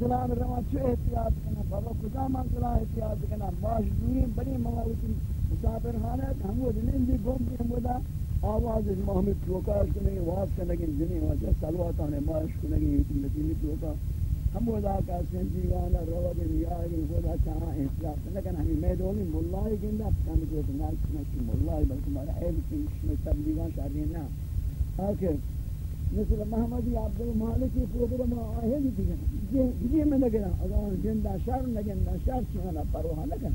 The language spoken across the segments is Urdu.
منزلہ روا چو احتیاط کنا بابا کجا منزلہ احتیاط کنا باش دوری بڑی مواوتی مسافر خانہ ہم وہ دنیں دی گم بھی ہم ودا آواز اس محمد چوکاش کنے واز کنے گن جنی واجہ سلواتاں ماش کنے گن یوتی نتیلی چوکا ہم ودا کا سنجی گانا روا گن یا گن ودا چاہاں احتیاط۔ لیکن ہمیں میدولی ملائی گندہ ہم جو ناس کنے ملائی بلکہ ہمارا عیب کی شمی تبلیغان شاہدین نا آخر مثل محمدی عبد المالک کی پروگرام آئے گی دیگه دیگه من نگرا اگر زنده شر نگنده شر چونه پروها نکن۔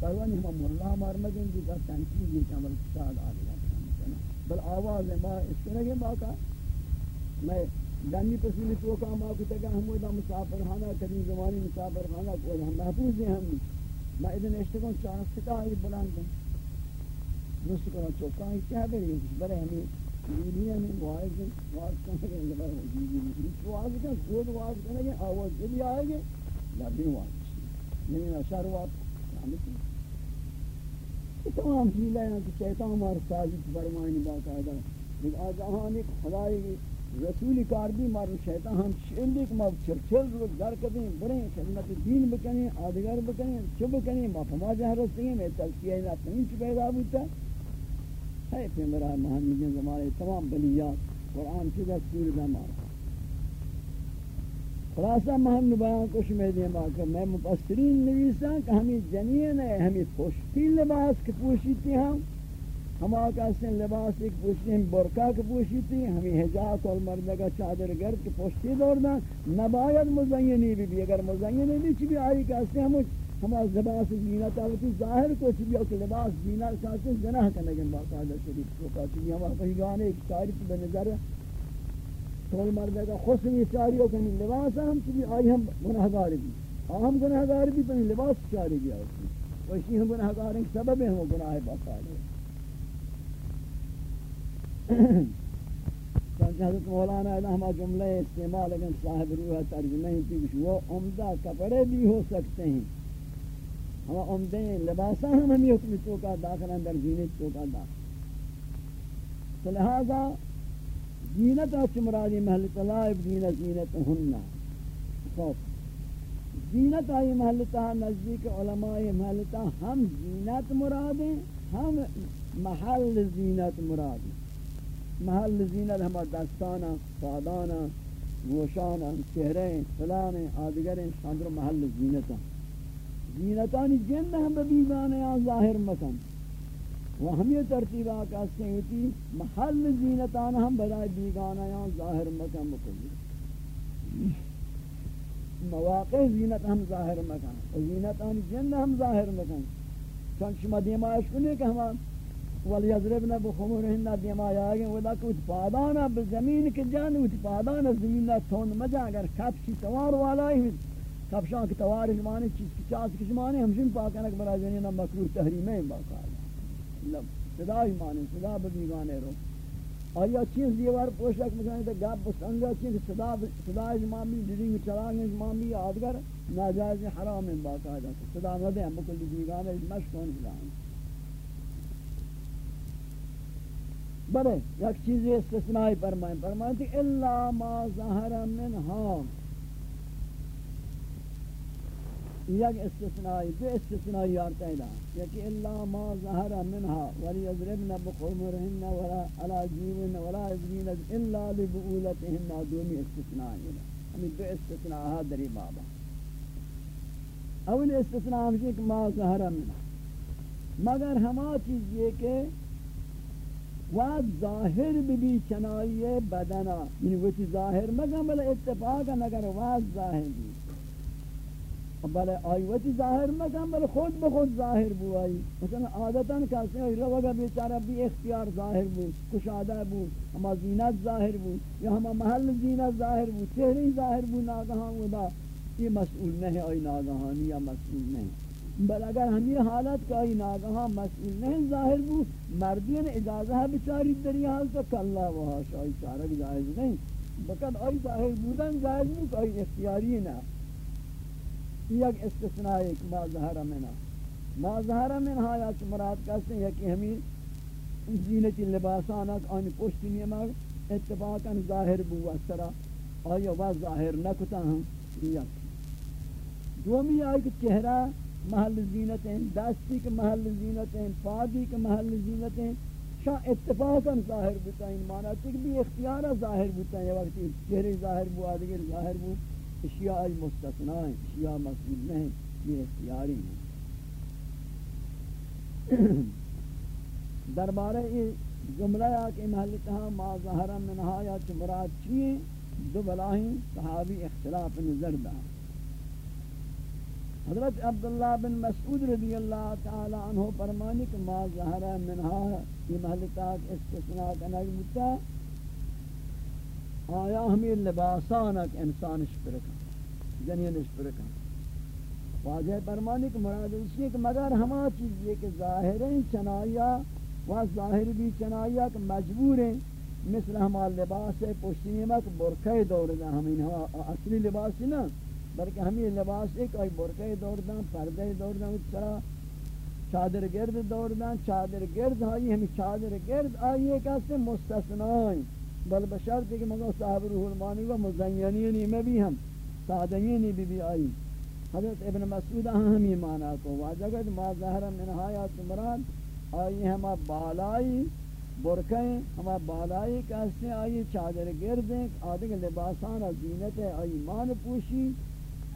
پروها نیم مولا مار مگن دیگه تنکیزی کامل سال آدم بل آواز ما استنگه ما کا میں دنی پسیلی تو کا ما کو تگا، ہم دا مسافر خانہ قدیم زمانی مسافر خانہ کو ہم محفوظ ہیں، ہم میں ادن اشتگون چاہ سکا ہے بلند نسو کرا چوکا ہے کیا بری برے ہمیں دیدیاں میں واعظ واعظ کرنے کے لیے بڑا دیدی واعظ کا خود واعظ کرنے کے آواز جب آئے گے نبی واعظ نہیں اشار واعظ تمام چیزیں ہیں کہ شیطان ہمارے سازش فرمائیں باقاعدہ لیکن آج آہانی خدای رسول کار بھی مارو شیطان ہم شیلی کہ ما چرچل رو در کدیں بریں خدمت دین بکنیں آدگر بکنیں چو بکنیں ما فما جہاں رسیں میں تلقیہ نفسیں چو پیدا بودتا ہے ہے پیمبرہ محمد زمانے تمام بلیات قرآن کی دستور دا مارا خلاصہ محمد بیان کچھ میں دیں باکر میں مفسرین نویسا کہ ہمیں جنین ہے، ہمیں پوشتی لباس کے پوشی تھی ہم۔ ہم آقا سن لباس ایک پوشتی، ہم برکا کے پوشی تھی ہمیں حجات والمردگا چادر گرد کے پوشتی دوردہ نباید مزینی بھی بھی اگر مزینی بھی چی بھی آئی کہ اس نے ہم ہم از لباس زینت آوتی ظاہر کو چبی کہ لباس زینت چاہتے جناح کرنے گن باقاعدہ شریف کو کا چبی ہم کہیں گانے ایک تعریف بنظر تول مردے کا خسن یہ چاری ہو کہ لباس ہم چبی آئی ہم گناہ گناہگار بھی۔ ہم گناہ گناہگار بھی پر لباس چاری گیا اس میں ویسی ہم گناہگار ہیں، سبب ہیں وہ گناہ باقاعدہ چنانچہ حضرت مولانا ہمہ جملہ استعمال اگر صاحب روح ترجمہ ہی تھی وہ عمدہ کپڑے بھی ہو سکتے ہیں۔ ہاں، ہم عمدے لباسا ہم ہمی حکم چوکا داخل اندر زینت چوکا داخل تو لہذا زینت اچھ مرادی محل طلائب زینت زینت ہننا خوف زینت آئی محلتا نزدیک علماء محلتا ہم زینت مرادیں ہم محل زینت مرادیں محل زینت ہم دستانا فادانا گوشانا چہرے فلانے آدگریں، شاندر محل زینتا زینتانی جن ہم بیگانے آن ظاہر مکن. و ہم یہ ترتیب آکا سیتی محل زینتان ہم بدائے بیگانے آن ظاہر مکن مکن. مواقع زینت ہم ظاہر مکن. و زینتانی جن ہم ظاہر مکن. چون شما دیمایش کنے کہ ہم وَلْيَضْرِبْنَ بِخُمُرِهِنَّ دیمائی آگئے وَلَا کہ اتفادانا بزمین کے جانے اتفادانا زمینہ تون مجا، اگر کپشی سوار والا ہی کفشان کی توار زمانے چیز کی چاس کی زمانے ہمشن پاکنک برای جنینا مکروح تحریمیں باقاعدہ صدای مانے صدا بدیگانے رو. آیا چیز دیوار پوشک مکانے تو گاب بسنگا چیز صدا صدای زمانی دیدنگ چلانگ زمانی آدگر ناجائز حرام باقاعدہ صدا ندیں ہم بکل دیگانے مشکون زدائیں بلے یک چیز استثنائی فرمائیں فرمائیں تھی الا ما ظہر منہا یک استثنائی، دو استثنائی آرتا ہے یکی اللہ ما ظہر منہا، ولی اضربن بخمرہن ولا علا جیون ولا ازمین الا لبعولتہن دومی استثنائی ہمیں یعنی دو استثنائی دری بابا. اول استثناء ہمشہ کہ ما ظہر منہا. مگر ہما چیز یہ کہ واد ظاہر بھی چنائی بدنا یعنی وہ چیز ظاہر مگر بل اتفاقا نگر واد ظاہر بھی. بلے آئی ظاہر مکن بلے خود بخود ظاہر بو آئی مثلا عادتاً کہتے ہیں روگا بیچارہ بھی اختیار ظاہر بو کشادہ بو ہما زینت ظاہر بو یا ہما محل زینت ظاہر بو چہری ظاہر بو ناگہان ودا یہ مسئول نہیں آئی ناگہانی، یا مسئول نہیں۔ بل اگر ہم یہ حالت کا آئی ناگہان مسئول نہیں ظاہر بو مردین اجازہ ہے بچاری دری حال تو کاللہ وہاں شاہی چارک جائز نہیں۔ بکت آئی ظاہر بودن جائز نہیں تو آئی اختیاری نہ۔ یک استثناء ایک ما ظہر منہ۔ ما ظہر منہ یا چھ مراد کہتے ہیں کہ ہمیں زینت لباسانک آنی پوشتی نیمہ اتفاقا ظاہر بو اس آیا وہ ظاہر نکتا ہم؟ یک۔ دومی آئی کہ چہرہ، محل زینت ہیں دستی کے محل زینت ہیں پاگی کے محل زینت ہیں شاہ اتفاقا ظاہر بتا ان مانا چک بھی اختیارہ ظاہر بتا یہ وقت چہرے ظاہر بو آدگر ظاہر بو۔ اشیاء آئی مستثناء ہیں اشیاء مسئول نہیں یہ اختیاری ہیں۔ دربارہ یہ جملہ یا کہ محلتہا ما ظاہرہ منہا یا چمرات چیئے، دو بلاہیں صحابی اختلاف نظر دا حضرت عبداللہ بن مسعود رضی اللہ تعالی عنہ فرمانی کہ ما ظاہرہ منہا یہ محلتہا استثناء کنگ بتا آیا ہمیں لباسانک انسان اشپرکا جنین اشپرکا واضح فرمانی کہ مراد اسی ہے کہ مگر ہما چیز یہ کہ ظاہریں چنائیہ، و ظاہر بھی چنائیہ کہ مجبور ہیں۔ مثل ہما لباس پشتی مک برکہ دور دا ہمیں اصلی لباس نا، بلکہ ہمیں لباس ایک آئی برکہ دور دا پردے دور دا اس طرح چادر گرد دور دا چادر گرد آئی، ہمیں چادر گرد آئی، ایک ایسے مستثنائیں بل بشرط کہ مگو صاحب روح المانی و مزینینی میں بھی ہم سادینی بھی بھی آئی حضرت ابن مسعود ہمی معنی کو واجگت ما ظاہر من حیات مراد آئی ہما بالائی برکیں ہما بالائی کہتے ہیں آئی چادر گردیں آدھگ لباسان زینت آئی مان پوشی.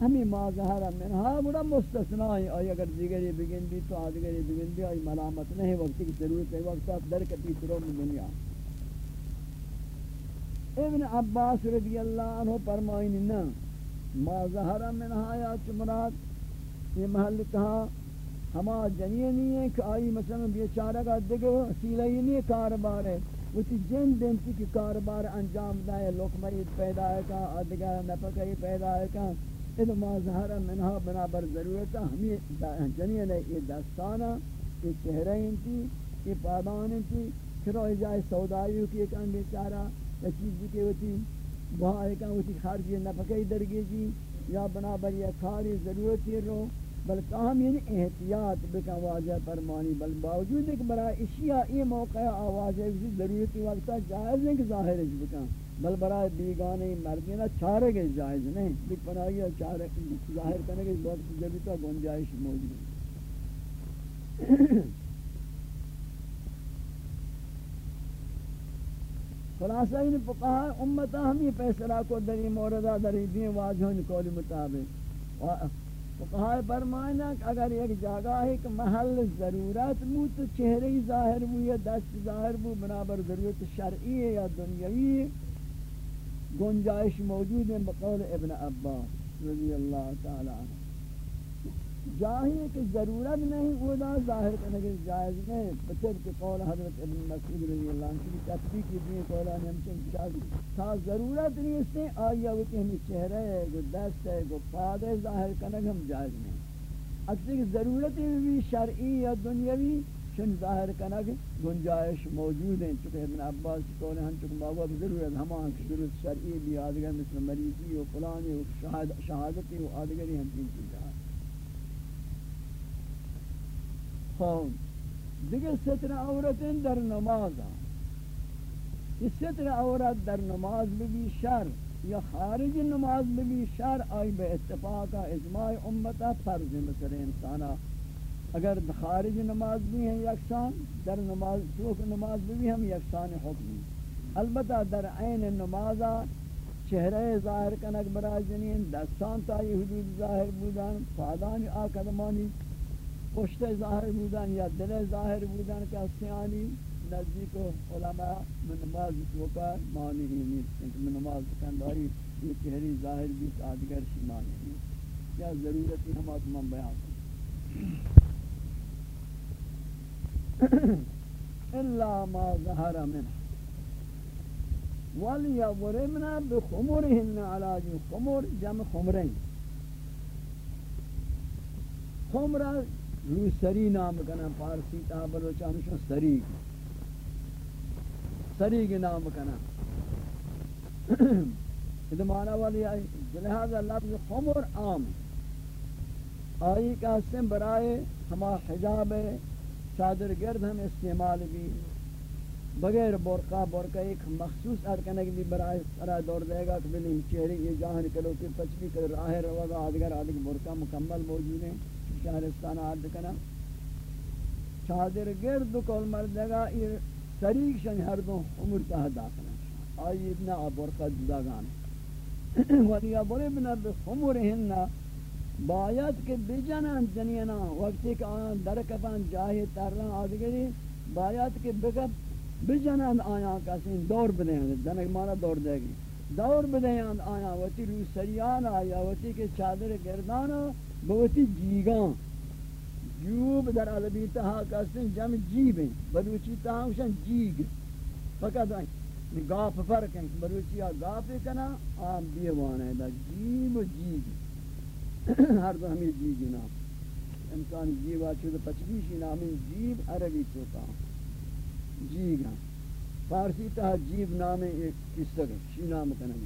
ہمی ما ظاہر من حیات بڑا مستثنائی آئی اگر دیگری بگن بھی تو آدھگری بگن بھی آئی ملامت نہیں وقتی کی ضرورت ہے وقت آپ در کپی تروں میں دنیا ابن عباس رضی اللہ عنہ فرمائنی نا، ما ظہر من حیات مراد، یہ محل کہا ہما جنینی ہے کہ آئی مثلا بیچارہ کا دیکھو سیلہی نہیں کاربار ہے۔ وہ تی جن دن تی کی کاربار انجام دا ہے دائے لکمہی پیدا ہے کا، آدھگاہ نفقہی پیدا ہے کا۔ ادھا ما ظہر منہا بنابر ضرورتا ہمیں جنین ہے یہ دستانا یہ چہرہ انتی یہ پادان انتی پھر وہ جائے سودائیو کی ایک ان بیچارہ یا چیزی جی کے ہوتی وہاں ایک ہوتی خارجی نفقی درگی جی یا بنابر یا کھاری ضرورتی رو، بل کام یعنی احتیاط بکا واجہ فرمانی، بل باوجود ایک برای اشیاء یہ موقع آواز ہے کسی ضرورتی وقتا جائز نہیں کہ ظاہر ہے بکا، بل برای بیگانے مردینا چارے گئے جائز نہیں بک پناہی ہے چارے ظاہر کرنے کے وقت جبی تو گنجائش موجود ہے۔ خلاصہ ان فقہا امتا ہم یہ فیصلہ کو دری موردہ دری دین واجہن قول مطابق. فقہا فرمائنا کہ اگر ایک جگہ ہے کہ محل ضرورت مو تو چہرے ظاہر مو یا دست ظاہر مو بنابر ضرورت شرعی یا دنیاوی، گنجائش موجود ہے، بقول ابن عباس رضی اللہ تعالی عنہ. جاہی کہ ضرورت نہیں اولا ظاہر کرنے کے جائز نہیں۔ بطر کے قول حضرت ابن مسعود رضی اللہ عنہ کی تطبیق کی دین قولا ہمچن شاہد تا ضرورت نہیں اس سے آیا وہ کہ ہمیں چہرہ ہے گو دست ہے گو پاد ہے، ظاہر کرنے ہم جائز نہیں۔ اکثر کہ ضرورت بھی شرعی یا دنیاوی چن ظاہر کرنے گنجائش موجود ہیں۔ چکہ ابن عباس کی قول ہم چکہ باغوہ ضرورت ہمان کی ضرورت شرعی بھی آدھگر مثل مریضی و فلانی و شہادتی و آدھگری ہم چین چیزیں دیگه ستر عورت در نماز یہ ستر عورت در نماز بھی شر یا خارج نماز بھی شر، آئی بے اتفاق اجماع امتا فرض مثل انسانا اگر خارج نماز بھی ہیں یکسان در نماز، چوک نماز بھی ہم یکسان حکمی البتہ در عین نماز چہرہ ظاہر کنک برای جنین، دستان تا یہ حدود ظاہر بودن، فادان آقدمانی پشت ظاہر بودن یا دل ظاہر بودن کہ سیانی نزدیک علماء من نماز چوکا مانی ہی نہیں کہ من نماز کنداری یہ چہری ظاہر بھی آدگر شی مانی نہیں یا ضرورت ہی ہم آتمان بیان الا ما ظهر منه. وليضربن بخمرهن على خمر جمع خمرين خمر روی سری نام کنا فارسی تا بلوچانشو سری. سری کے نام کنا یہ معنی والی آئی، لہذا لفظ خمر عام. آئی کا حسن برائے ہما حجاب چادر گرد ہم استعمال بھی. بغیر برقع برقع ایک مخصوص ارکنے کی بھی برائے سرا دور دے گا کہ بلین چہرے یہ جہان کلو کہ پچھلی کر راہ روا گا آدگر آدھگ برقع مکمل موجود ہیں. شہرستان آدھ کنا چادر گرد کل مرد گا یہ سریک شن ہر دو عمر تہ داخل آئی اتنا برقع جدا گانے ولی ابن بخمرہن باید کہ بجنان جنینا. وقتی کہ آن درکبان جاہی ترلان آدگری، باید کہ بکب بجنان آیا کسی دور بدیں جنگ مانا دور دے گی دور بدیں آیا. وتی رو سریان آیا. وتی کے چادر گردانا بوتی جیگان جوب در عربی تہا کسی جم جیب ہیں۔ بلوچی تہا وشن جیگ۔ فقط آئی گاپ فرق ہیں۔ بلوچی آ گاپ کنا، آم بیوان ہے دا جیب و جیگ۔ ہر دو ہمیں جیگ نام۔ انسان جیب آچو دا پچگیشی نامی جیب عربی چوتا ہوں جیگا ہاں۔ فارسی تا جیب نام ایک قصہ ہے شی نام کنم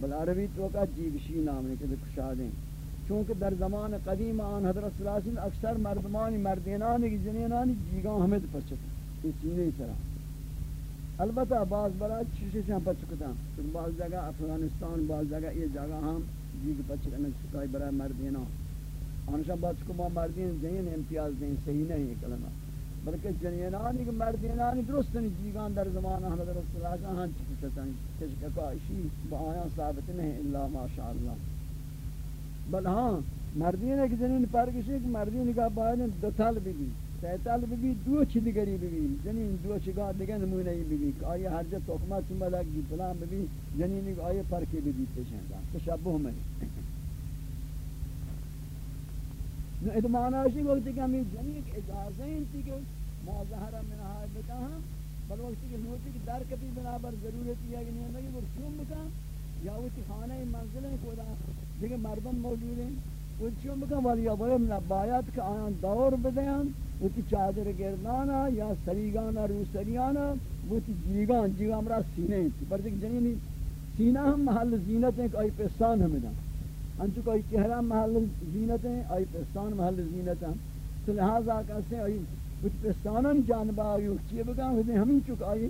بل عربی تو کا جیب شی نام ہے کہ کشادیں۔ چونکہ در زمان قدیم آن حضرت صلی اللہ علیہ وسلم اکثر مردمانی، مردینانی کی جنینانی جیگا ہمیں پچھتا یہ چیزیں طرح. البتہ بعض برا چیزیں سے ہم پچھکتا بعض جگہ افغانستان، بعض جگہ یہ جگہ ہم جیگ پچھکنے سکائی برا مردینہ آنشان بعض کو ما مردین جنین امتیاز دیں صحیح نہیں ہے کلمہ. بلکہ جنینانی کہ مردینانی درست نہیں جیگان در زمان احمد صلی اللہ علیہ وسلم ہاں چکتن کس کا اشی با آیا ثابت نہیں اللہ. ماشاءاللہ بل ہاں مردین ایک جنین پر پرکشی کہ مردین کا باید دو تل بھی بھی سیتل بھی بھی دو چی دیگری بھی بھی جنین دو چگاہ دیگر نمونہ ہی بھی بھی آئی ہر جا توکمہ چمہ لگ بھی پلان بھی بھی یعنی جنینی کو آئی پرکی بھی بھی پیشن دا تشبہ میں نو ادمانا اسی وقت کہ ہمیں یعنی جنین اجازہ انتی کہ ما ظهر من بتاها بل وقت کہ نوتی کی در کبھی برابر ضرورت ہے کہ نہیں لگی وہ چون بتا یا وہ خانہ منزل ہے کودا دیگه مردم موجود ہیں وہ چون بکا ولی ابو من بایات کہ آن دور بدیان وہ تی چادر گردانا یا سریگانا روسریانا وہ تی جیگان جیگان مرا سینے ہیں پر دیکھ جنینی سینہ ہم محل زینت ہیں کہ آئی پستان ہمیں دا انچو کوئی چہرہ محل زینت ہیں آئی پستان محل زینت ہیں تو لہذا کہتے ہیں آئی کچھ پستانان جانبا آئیو چیئے بگا ہمیں ہمیں چک آئی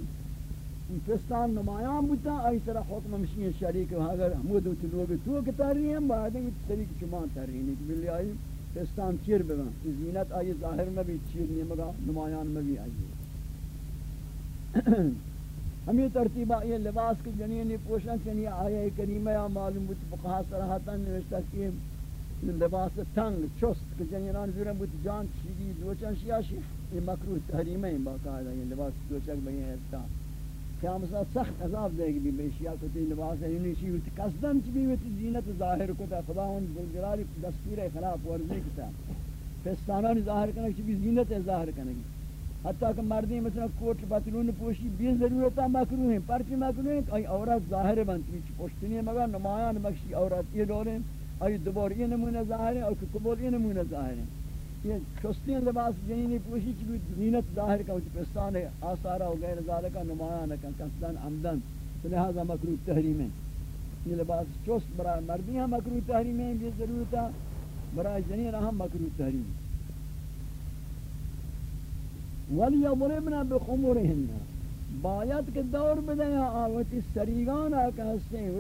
پستان نمایاں بودتا آئی طرح حکم مشین شریک اگر حمود و تلوگ تو کتا رہی ہیں، بعد ہیں طریق شما تر رہی ہیں بلی آئی۔ پستان چیر بگا زینت آئی، ظاہر میں بھی چیر نہیں مگا نمایاں میں بھی آئی ہمیں ترتیبہ یہ لباس کے جنینی پوشن چنی آئے کریمہ یا معلوم بود فقہ صراحتا نوشتہ کہ لباس تنگ، چست کہ جنینان زورن بود جان چیدی دوچن شیاشی۔ یہ مکروہ تحریم ہے باقاعدہ یہ لباس دو چک بھئی ہے تا قیامت سخت عذاب دے گی بے شیعہ کو تی لباس ہے انہی شیئی قصدن چی بھی ہوتی زینت ظاہر کو تا خدا ان ذلجلالی دستور خلاف ورزی کتا پستانان ظاہر کرنے کی بھی زینت ظاہر کرنے کی حتیٰ کہ مردی مثلا کوٹ بطلون پوشی بھی ضرورتا مکروہ ہیں پرچی مکروہ ہیں کہ عورت ظاہر بنتی پوشتنی ہے مگر نمایان مکشی عورت یہ دوریں آئی دوبار یہ نمونہ ظاہر ہے اور قبول یہ نمونہ ظاہر ہے یہ شستین لباس جنینی پوشی چی بھی زینت ظاہر کا وچ پستان ہے، آثارہ و غیر ذالکہ نمایاں کن، کسدن، عمدن، لہذا مکروح تحریم ہے یہ لباس چست برای مردی ہم مکروح تحریم ہے یہ ضرورتا برای جنین ہم مکروح تحریم ہے وَلْيَضْرِبْنَا بِخُمُرِهِنَّ باید کہ دور بدیں آوتی، سریگان آکا ہستے ہیں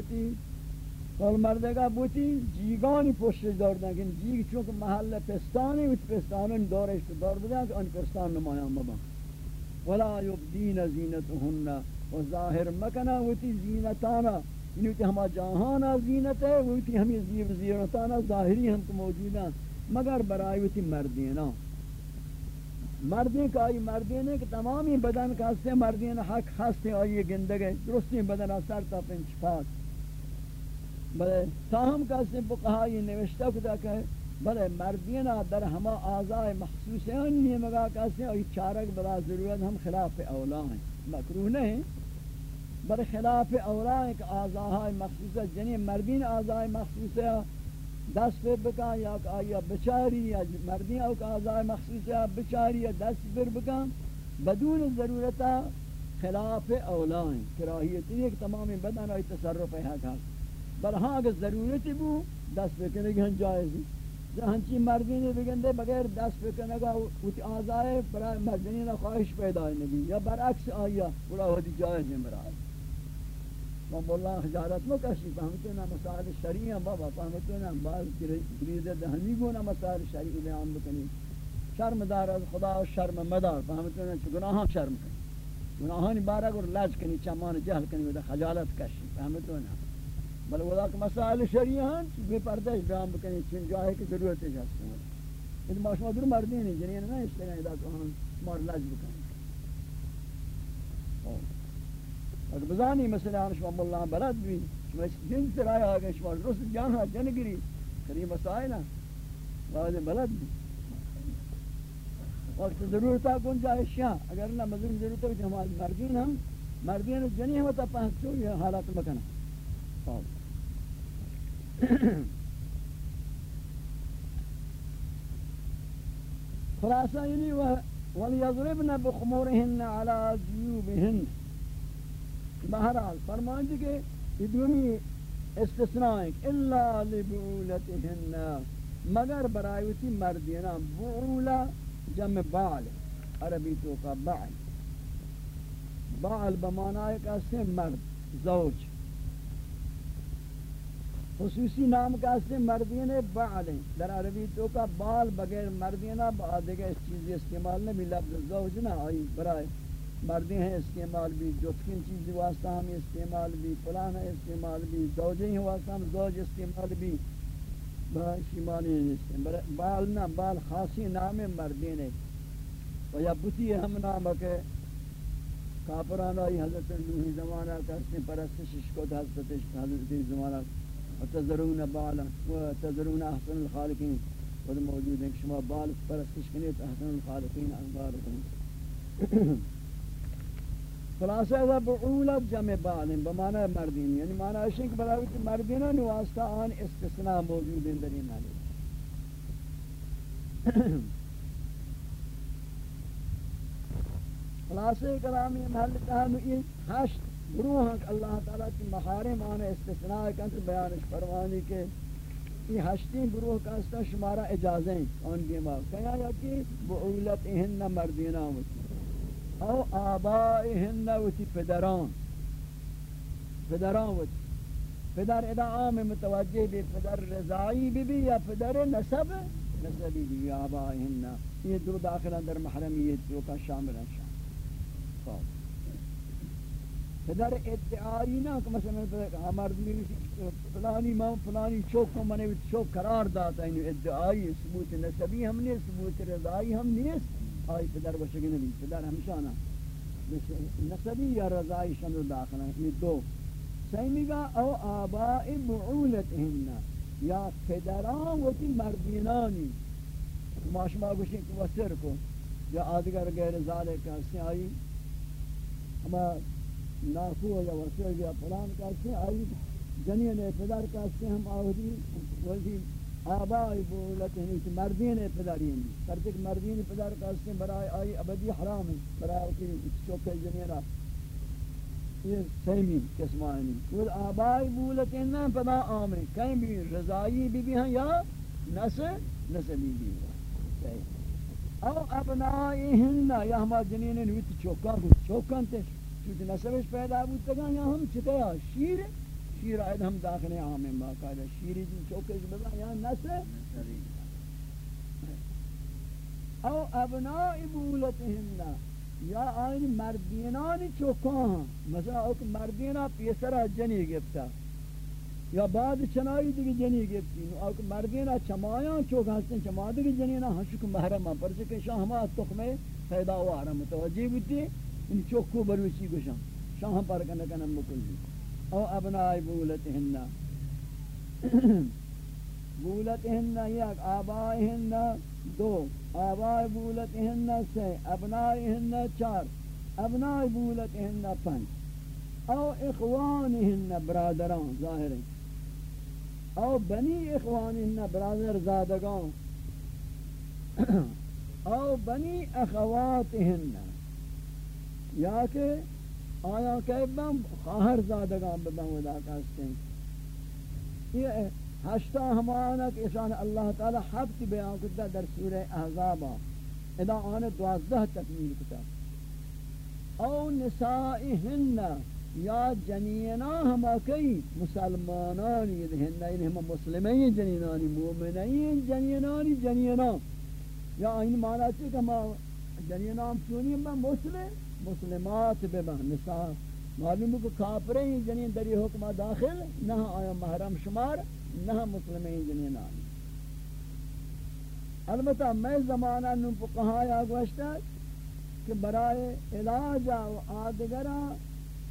کل مردگا بوتی جیگانی پشت دار دن جیگ چونکہ محل پستانی وچ پستانی دورش تو دور بدن کہ ان پستان نمایاں مبا ولا یبدین زینتهن و ظاہر مکنا وتی زینتانا یعنی کہ ہما جہانا زینت ہے وتی ہمیں زیب زینتانا ظاہری ہم تو موجود ہیں مگر برای وتی مردینا مردین کا آئی مردین ہے کہ تمامی بدن کا ہستے مردین حق ہستے آئی گندگے درستی بدن اثر تا پنچ پاک بلے تاہم کا سے فقہا یہ نوشتہ کتا کہ بلے مردینا در ہما آزائے مخصوص ہیں نہیں مگا کہتے ہیں چارک بلا ضرورت ہم خلاف اولا ہیں مکروہ نہیں بل خلاف اولا ہیں کہ آزائے مخصوص جنی مردین آزائے مخصوص ہے دست پر بکا یا آیا بچاری یا مردین او کہ آزائے مخصوص ہے بچاری یا دست پر بکا بدون ضرورتا خلاف اولا ہیں کراہیت یہ کہ تمامی بدن آئی تصرف ہے ہاں حق بل ہاں اگر ضرورتی بو دست بکنه گن جایزی ہنچی مردینی بگنده بغیر دست بکنے گا اوتی آزائے برای مردینی نا خواہش پیدا نگی یا برعکس آیا اولا ہوتی جایزی برای من مولا خجارت مکشی نا مسائل شریع هم بابا فهمتونم باز گریزه دهنی گونم مسائل شریع بیان بکنی. شرم دار از خدا و شرم مدار فهمتونم چه گناہاں شرم کنی. گناہاں بارا گر لج کنی چمان جہل کنی و خجالت کشی. فهمتونم بل ودا کہ مسائل شریع ہیں، بے پردہ بیان بکنی چن جاہے کی ضرورت ہے جاستے ہیں یہ ماشما در مردین ہیں جنین نا اس طرح ادا کہ ہم مار لج بکنی اگر ہاں۔ بزانی مثلا ہم شما اللہ بلد بھی، شما جن سے رائے شما رسل جان ہاں جن گری، کری مسائل ہیں۔ واضح بلد بھی۔ وقت ضرورتا کن جائشیاں اگر نہ مظلوم ضرورتا کہ ہماری مردین ہم مردین جنی ہم تا پہنچو، یہ حالات مکنا خلاصہ یعنی وَلْيَضْرِبْنَ بِخْمُورِهِنَّ عَلَى جِيُوبِهِنَّ بہرحال فرمان جی کہ یہ ادومی استثناء ہے الا لبعولتهن مگر برایوتی مردینا بعولا جمع بال عربی تو کا بال بال بمعنی کا سے مرد زوج خصوصی نام کا سے مردین بال در عربی تو کا بال بغیر مردینا بعد دیگر چیز استعمال نہیں لفظ زوج نہ آئی۔ برائے مردی ہیں استعمال بھی جتکن چیزی واسطہ ہم استعمال بھی، فلان ہے استعمال بھی زوجی واسطہ ہم زوج استعمال بھی۔ شمالی بال نہ، بال خاصی نام مردین ہے و یا بتی ہم نام کہ کافران آئی حضرت نوحی زمانہ کرتے پرستشش کو حضرت حضرت زمانہ وتذرون بالا وتذرون احسن الخالقین وہ موجود ہیں کہ شما بال پرستش کنید احسن الخالقین انبارکم خلاصہ ہے بعولت جمع بالن بمعنی مردین یعنی معنی ہے کہ بلاوی کہ مردینہ نواسطہ آن استثناء موجود ہیں در این علی خلاصہ کلامی محل کہا یہ ہشت گروہ ہیں اللہ تعالیٰ کی محارم آن استثناء کنت بیانش پروانی کے یہ ہشتی گروہ کا استا شمارہ اجازیں آن دیما کہا یا کہ بعولت اہن مردینہ ہوتی۔ او آبائهن وتی پدران۔ پدران وتی پدر ادا عام متوجہ بھی، پدر رضائی بھی بھی یا پدر نسب؟ نسبی بھی، یا آبائهن یہ دو داخل اندر محرمیت جو کا شامل ہیں۔ شامل پدر ادعایی نہ کہ مثلا ہمار ہاں، فلانی ماں، فلانی چوک کو منے چوک قرار داتا ہے ادعایی، ثبوت نسبی ہم نے، ثبوت رضائی ہم نہیں آئی پدر بشگی نبی، پدر ہمشہ نا نسبی یا رضائی شمل داخل ہیں یہ دو۔ سیمی گا او آبائی بعولت ہننا یا پدران وتی مردینانی۔ ماشما گوشیں کہ وسر کو، یا آدگر غیر ذالک کہتے آئی ہما ناکو یا وسر یا پلان کہتے آئی جنین پدر کہتے ہم آہدی وزی آبائی بولت ہیں کہ مردین پدرین کرتے کہ مردین پدر کا اس نے آئی ابدی حرام ہے۔ برائے کہ چوکے جنیرہ یہ سیمی قسمانی۔ وہ آبائی بولت ہیں نا پدا آمیں کہیں بھی رضائی بھی بھی ہیں یا نس نسبی بھی ہیں۔ او ابنائیہن یا ہما جنین نویت چوکان کو چوکان تے چوتی نسبش پیدا بودتا گا یا ہم چھتے ہیں شیر شیر آئید ہم داخل عام ہیں باقاعدہ شیری جن چوکش بزا یا نسل او ابناء بولتہن یا آئین مردینان چوکان. مثلا اوک مردینا پیسرا جنی گفتا یا بعد چنائی دیگه جنی گفتی. اوک مردینا چمایان چوک ہستن چما دیگه جنینا ہنشک محرم. پرچکے شاہ ہما تخمے پیدا وارا متوجہ بیتی ان چوکو بروچی گوشم شاہ پر کنکنم بکل بیتی او ابناء بولتهن بولتهن یک آبائهن دو۔ آباء بولتهن سه ابنائهن چار۔ ابناء بولتهن پنج۔ او اخوانهن برادران ظاہر او بنی اخوانهن برادر زادگان۔ او بنی اخواتهن یا کہ آیا کہ بم خواہر زادگان ببن ودا کہتے ہیں۔ یہ ہشتا ہمانا کہ اشان اللہ تعالی حفت بیان کتا در سورہ احزابا ادا آن دوازدہ تکمیل کتا او نسائہن یا جنینا ہما کئی مسلمانانی یعنی ہن این یعنی ہما مسلمین جنینانی، مومنین جنینانی جنینا یا این معنی چی کہ ہما جنینام چونی میں مسلم؟ مسلمات بے نساء معلوم ہے کہ کافرین جنین یعنی دری حکمہ داخل، نہ آیا محرم شمار، نہ مسلمین جنین آنی البتہ میں زمانہ نم فقہایا گوشتا کہ برائے علاج و آدگرہ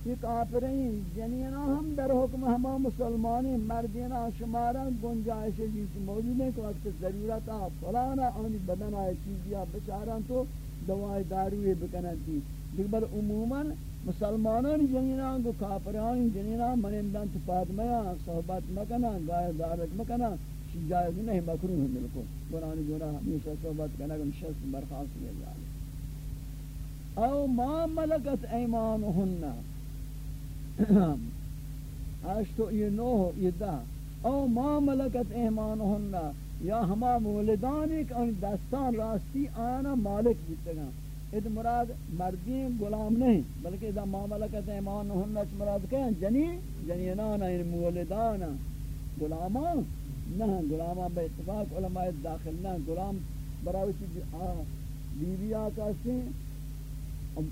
یہ کافرین جنینا یعنی ہم در حکم ہما مسلمانی مردینا شمارا گنجائش جیس موجود ہے کہ وقت ضرورت آ، فلانا آنی بدن آئے چیزیا بچاران تو دوائی داروی بکنن تھی دیکھ بل عموماً مسلمانان جنینان کو کافران جنینان منندان تو پادمیا صحبت مکنا گائے دارت مکنا جائز نہیں مکروہ ہے ملکو قرآن جورا ہمیشہ صحبت کنا کہ شخص برخاست لے جائے او ما ملکت ایمانہن اشتو یہ نو یہ دا او ما ملکت ایمانہن یا ہما مولدان ایک ان دستان راستی آنا مالک بیتگا اد مراد مردین غلام نہیں، بلکہ اذا معاملکت ایمان ہنچ مراد کہیں جنی، جنینانا ان یعنی مولدانا۔ غلامان نہ غلامان بے اتفاق علماء داخل نہ۔ غلام براوچی بیوی آکا سے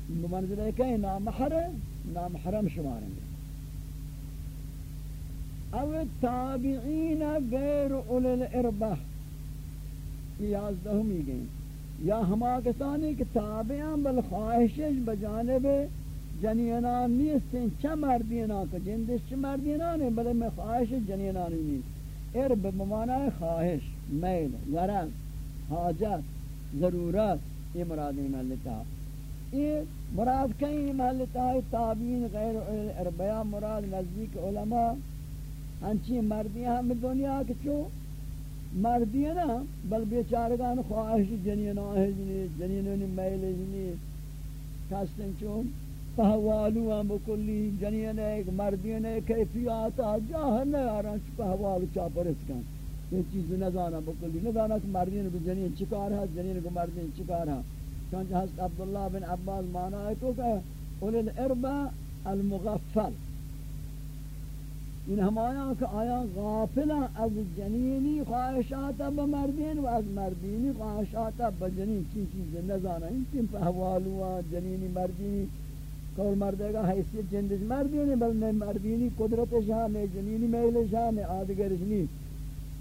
بمنزلے کہیں نامحرم نامحرم شماریں گے او تابعین غیر اول الاربہ یازدہم ہی گئیں۔ یا ہما کسانی کہ تابعان بالخواہشش بجانب جنینان نیستیں چھ مردینان کہ جندش چھ مردینان ہیں بلے میں خواہش جنینان نہیں ارب بمانا خواہش، میل، غرض، حاجت، ضرورت، یہ مراد محلتا یہ مراد کئی محلتا ہے؟ تابعین غیر الاربہ مراد نزدیک علماء. ہنچی مردی ہم دنیا کے چو مردی نا، بل بیچارگان خواہش جنین آہجنی جنین میل جنی کستن چون پہوالو ہم بکلی جنین ایک مردین ایک کیفیاتا جاہر نیاران چو پہوالو چاپرس کن۔ یہ چیز نزانا بکلی نزانا کہ مردین کو جنین چکار ہے، جنین کو مردین چکار ہے۔ چونچہ حضرت عبداللہ بن عباس مانا ہے تو کہ اولی الاربع المغفل۔ ان ہمایا کہ آیا غافلا از جنینی خواہشات بمردین و از مردینی خواہشات بجنین چین چیز نزانا ان تیم پہوالوا جنینی مردینی کول مردے گا حیثیت جندج مردینی، بل میں مردینی قدرت شاہ میں جنینی میل شاہ میں آدگر جنی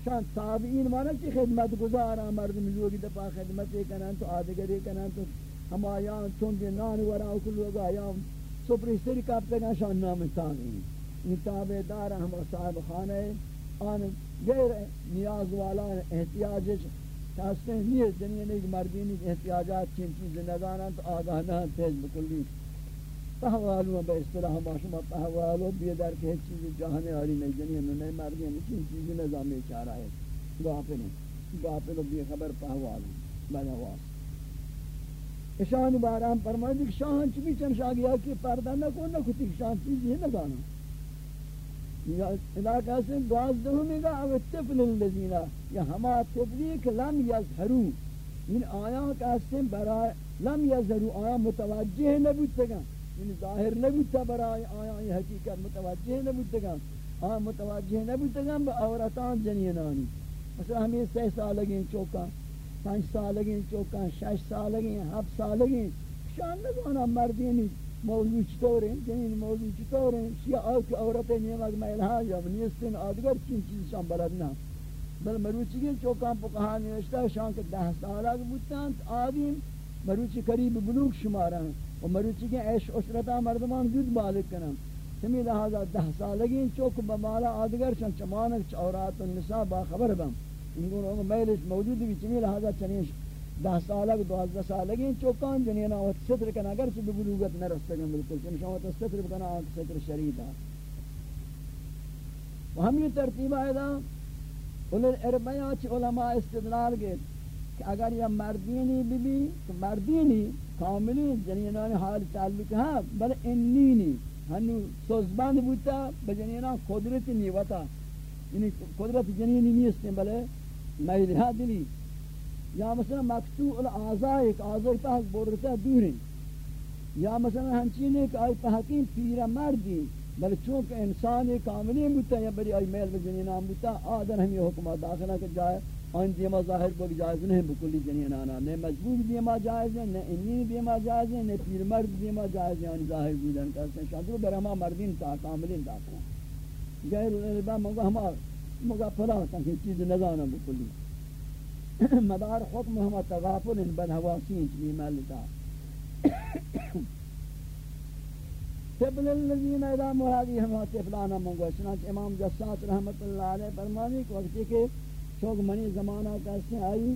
شان تابعین مانا چی خدمت گزارا مرد ملوگی دفع خدمت کنن تو آدگری کنن تو ہم آیان چون دینان ورا کل وگا آیان سپری سری کافتے گا شان نام تابعین تابع دار ہم صاحب خانہ آن غیر نیاز والا احتیاج چاہتے ہیں یہ جنین ایک مردینی احتیاجات چین چیز نگانا تو آگاہ نہ تیز بکلی پہوالو بے اصطلاح ہم شما پہوالو بیدار کہ ایک چیز جہانے آری نہیں دنیا جنین نہیں مردین چین چیز نظامی چارہ ہے غافل ہیں غافل بے خبر پہوالو بنا واس اشان باران فرمائے کہ شاہن چمی چن شاہ گیا کہ پردہ نہ کو نہ کتی شاہن چیز ہی نہ گانا اذا کہتے ہیں دوازدہمی گا او الطفل اللذین یا ہما طفلی کہ لم یظہرو۔ ان آیاں کہتے ہیں برای لم یظہرو آیاں متوجہ نبوتا گا ان یعنی ظاہر نبوتا برای آیاں یہ حقیقت متوجہ نبوتا گا آیاں متوجہ نبوتا گا با عورتان جنینانی۔ مثلا ہمیں سی سال لگیں چوکا، پانچ سال لگیں چوکا، شش سال لگیں، ہفت سال لگیں۔ شان نگوانا مردینی موضوع چطور ہیں یعنی جنین موضوع چطور ہیں شیعہ آو کہ عورتیں نیمک میں الہاج اب نیستن، آدگر چین چیز شان بلدنا بل مروچی گئے چوکان پو کہا نوشتا شان کے دہ سالہ بودتاں آدیم مروچی قریب بلوک شمارا ہیں و مروچی گئے عیش عشرتا مردمان دود بالک کنم سمی لہذا دہ سالگی چوک بمالا آدگر چان چمانک چورات النساء باخبر بم. انگون میلش موجود بھی چمی لہذا چنیش دہ سالک دوازدہ سالگی چوکان جنینا وقت ستر کنا، اگر چی بلوغت نرستگن بالکل چنی شما تو ستر بکنا آنکھ ستر شرید ہے۔ و ہم یہ ترتیب آئے دا اربیاں چی علماء استدلال گئے کہ اگر یہ مردینی بی بی تو مردینی کاملی جنینان حال تعلق ہاں بل انینی ہنو سوزبند بودتا بجنینان قدرت نیوتا۔ یعنی قدرت جنینی نیست بلے میلہ دلی یا مثلا مقتوع الاعضاء ایک آزائی پاک بورتا دوریں یا مثلا ہنچین ایک آئی پاکین پیر مردی بل چونکہ انسان کاملی بوتا یا بری آئی میل بجنینان بوتا آدھر ہم حکمہ داخلہ کر جائے، آن دیما ظاہر کو جائز نہیں، بکلی جنینانا نہ مجبور دیما جائز ہے نہ انین دیما جائز ہے نہ پیر مرد دیما جائز ہے آن ظاہر بودن کرتے ہیں شادر برہما مردین تا، کاملین داخلہ غیر البا مگا ہما مگا پلا تنکہ چیز نظانا بکلی۔ مدار حکم ہما تغافل ان بد حواسین چلی ملتا تبل الذین اذا مرادی ہما تفلانا منگو چنانچہ امام جسات رحمت اللہ علیہ فرمانی کہ وقتی کہ چوک منی زمانہ کہتے ہیں آئی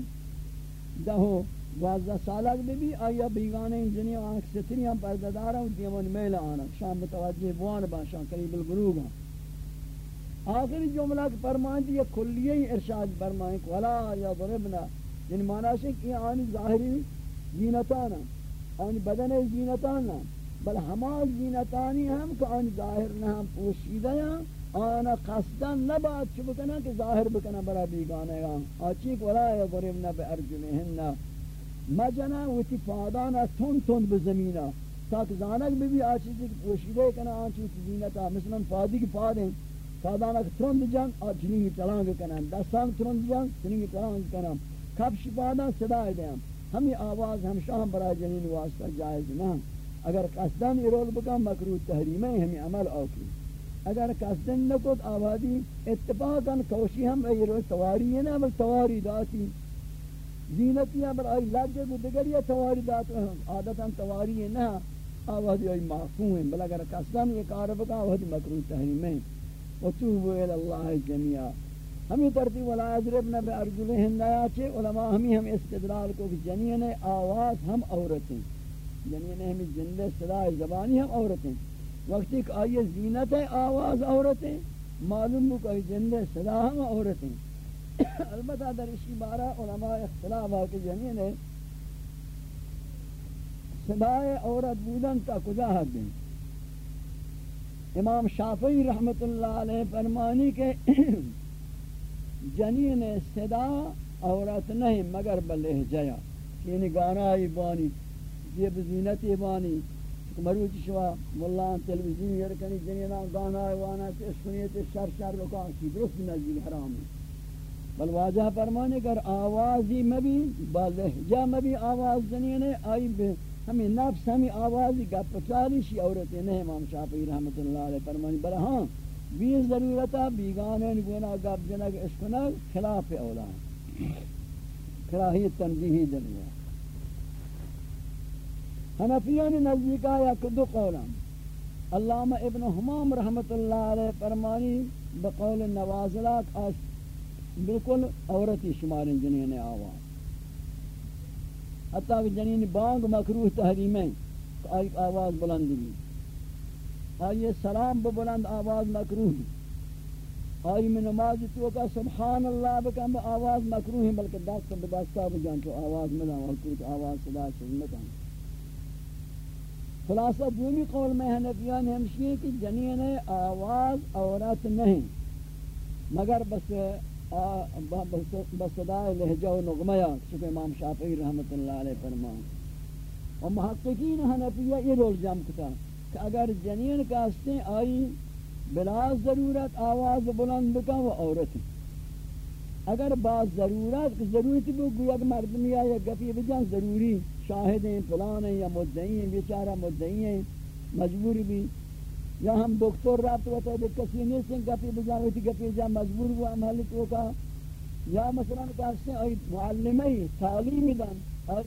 دہو دوازدہ سالک بھی بھی آیا بیگانے جنی آنکھ ستریاں پرددارا ہوں دیمان میل آنا شام متوجہ بوان باشا قریب الگروگا آخری جملہ کی فرمائیں دی یہ کلیہی ارشاد فرمائیں کہ ولا یا ضربنا یعنی معنی ہے کہ آنی ظاہری زینتانا آنی بدن زینتانا بل ہما زینتانی ہم کہ آنی ظاہر نہ ہم پوشیدہ ہیں آنا قصدن نباد چو بکنا کہ ظاہر بکنا برا بیگانے گا آچی کو لا یضربنا بے ارجلہن مجنا وتی پادانا تون تون بزمینا تاک زانک بھی بھی آچی کی پوشیدے کنا آنچی کی زینتا مثلا پادی کی پادیں پادانا ترند جان آچنی کی چلانگ کنا دستان ترند جان چنی کی چلانگ کنا کبش پادا صدای دیں ہمی آواز ہم شام برای جنین واسطہ جائز نہ اگر قصدن ارول بکا مکروح تحریمیں ہمیں عمل آکی اگر قصدن نکت آبادی اتفاقا کوشی ہم ایرو تواری ہے نا بل تواری داتی زینتی ہے بل آئی لگے کو دگر یہ تواری دات عادتا تواری ہے نا آبادی آئی معفو ہیں بل اگر قصدن یہ کاربکا آبادی مکروح تحریم ہے وتوبوا الى الله جميعا۔ ہمیں ترتیب ولا اضربنا بارجلهن نیا چے علماء ہمیں ہم استدلال کو کہ جنین آواز ہم عورتیں، جنین ہم جندے صدا زبانی ہم عورتیں۔ وقتی کہ آئیے زینت ہے، آواز عورتیں، معلوم ہو کہ جند صدا ہم عورتیں۔ البتہ در اسی بارہ علماء اختلاف آکے جنین ہے صدای عورت بودن تا کجا حد دیں امام شافعی رحمت اللہ علیہ فرمانی کے جنین صدا عورت نہیں مگر بلہجیا یعنی گانا ہی بانی یہ بزینت بانی۔ مروچ شوا ملان تلویزیون یرکنی جنینا گانا وانا تشکنیت شر شر رکا کی درست نزدیل حرام۔ ہے بل واجہ فرمانے کر آوازی مبی با لہجہ مبی آواز جنینے آئی بے ہمیں نفس، ہمیں آوازی گا پچالی شی عورتیں نہیں امام شافعی رحمت اللہ علیہ فرمانے بل ہاں بھی ضرورتا بیگانے گونا گب جنگ اشکنگ خلاف اولا کراہیت تنزیحی دلیا حنفیان نزدیک آیا کہ دو قولم علامہ ابن حمام رحمت اللہ علیہ فرمانی بقول نوازلات آس بالکل عورتی شمار جنین آواز حتیٰ کہ جنین بانگ مکروح تحریمیں آئی آواز بلند بھی آئی سلام بلند آواز مکروح بھی آئی میں نماز تو کا سبحان اللہ بکم آواز مکروح ہے بلکہ دست بدستا بجان تو آواز ملا اور کچھ آواز صدا سنت ہے خلاصہ دومی قول میں حنفیان ہمشی ہے کہ جنین آواز عورت نہیں، مگر بس بصداء لہجہ و نغمیہ چکہ امام شافعی رحمت اللہ علیہ فرمان اور محققین حنفیہ یہ رول جام کتا کہ اگر جنین کاستے آئی بلا ضرورت آواز بلند بکا وہ عورت۔ اگر بعض ضرورت ضرورت بھی گویا کہ مردمی آیا گفی بجان ضروری شاہد ہیں فلان ہیں یا مدعی ہیں، بیچارہ مدعی ہیں، مجبور بھی۔ یا ہم دکتور رابط ہوتا ہے کسی نہیں سن گپی بجاوی تھی گپی جا مجبور ہوا محلت ہوگا یا مثلا کہتے ہیں معلمی تعلیم دن اور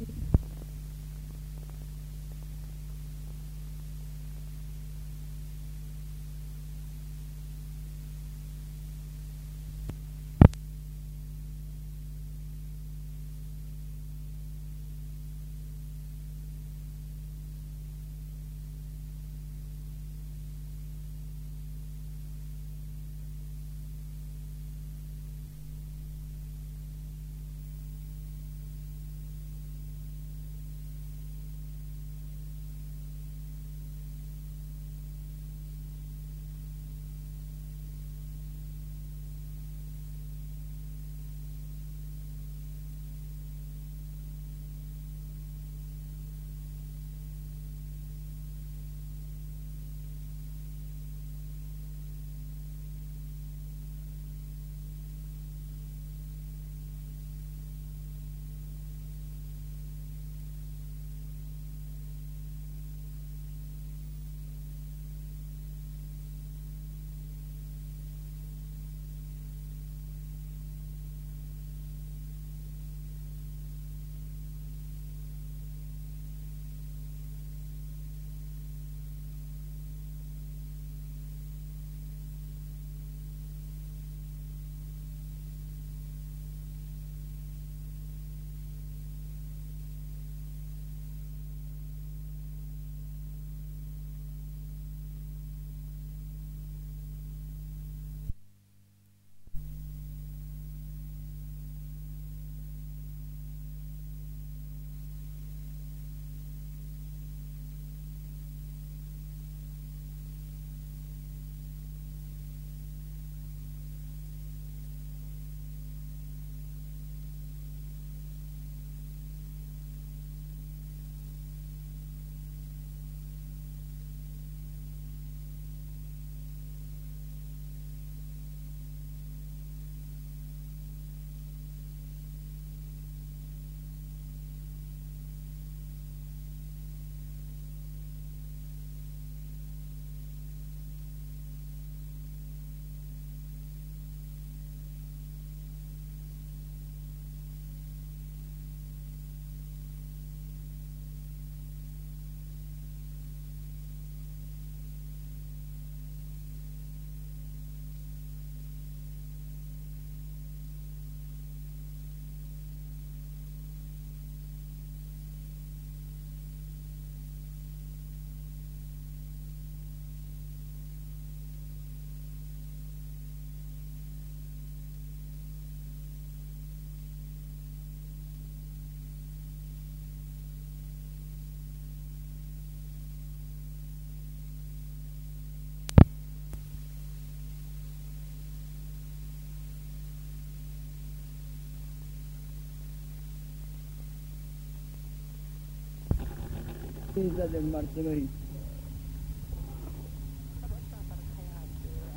عزت مرتبہ ہی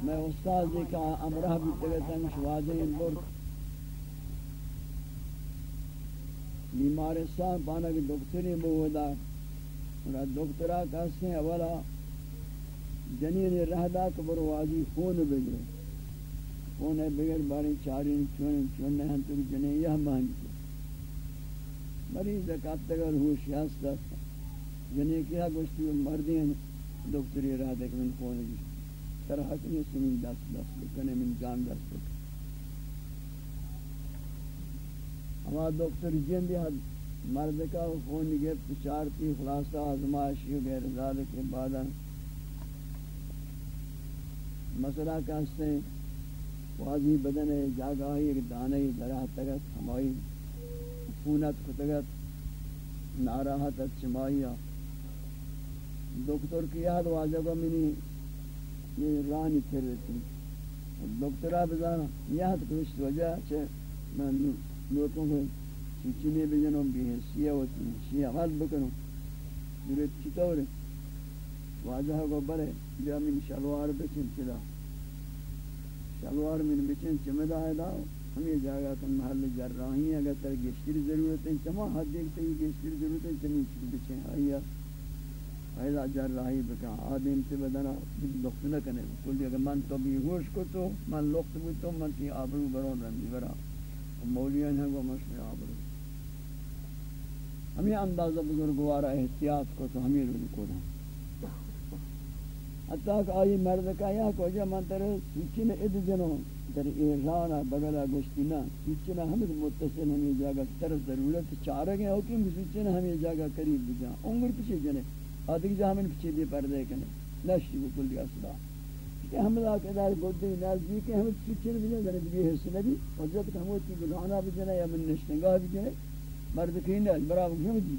میں استاد جی کا امرہ بھی تگتا شوازیں برد بیمارستان پانا کی دکتری بودا اور دکترہ کہتے ہیں اولا جنین رہدا کبر واجی خون بگرے۔ خون بگر باری چارین چون چون ہیں تو جنین یہ مانگتے۔ مریض کب تک ہوش یاست یعنی جنین کیا گوشتی مردین دکتری رہدا کہ من خون بگرے سرحق نہیں سنین دست دست بکنے من جان دست بکنے ہما دکتر جن دی حد مرد کا خون گفت چارتی خلاصہ آزمائشی و غیر ذالک کے بعد مسئلہ کہستے ہیں واضی بدن جاگاہی ایک دانے درہ تگت، ہمائی، خونت کتگت ناراحت چمائیہ دکتر کی یاد واجہ کو منی یہ رانی پھر رہتی۔ دکترہ بزانا یہاں تو وجہ چھے میں لوگوں کو چیچینے بجنوں بھی ہیں سیاہ ہوتی ہیں سیاہ حال بکنوں۔ جرت چطور واضح کو برے بیا من شلوار بچن چلا۔ شلوار من بچن چمدہ ہے دا ہمیں جاگا کن محل جراحی ہیں، اگر تر گشتر ضرورت ہے چما حد دیکھتے ہیں گشتر ضرورت ہے چمی چکل بچن آئیا ایدا جراحی بکا، آدم سے بدنا لخت نہ کنے۔ کل اگر من تو بھی ہوش کو تو، من لخت بھی تو، من تی آبرو برون رندی برا۔ مولیان ہیں وہ مشمی آبرو۔ ہمیں اندازہ بزرگوارا احتیاط کو تو ہمیں رو کو رہا حتیٰ کہ آئی مرد کا یا کو جا من تر سوچین اد جنوں در ایران بغلا گشتینا سوچین ہمیں متصل ہمیں جاگا تر ضرورت چارہ گئے حکم سوچین ہمیں جاگا قریب بجا انگر پچھے جنے آدھگ جا ہمیں پچھے دی پردے کنے، نشتی کو کلی اصلا کہ ہم لا کے دار گودی نزدیک ہم سوچین بجا جنے بھی حصہ نبی حضرت کہ ہمیں چیز بگانا بجنے یا من نشتنگاہ بجنے مرد کی کہیں برابر ہم جی۔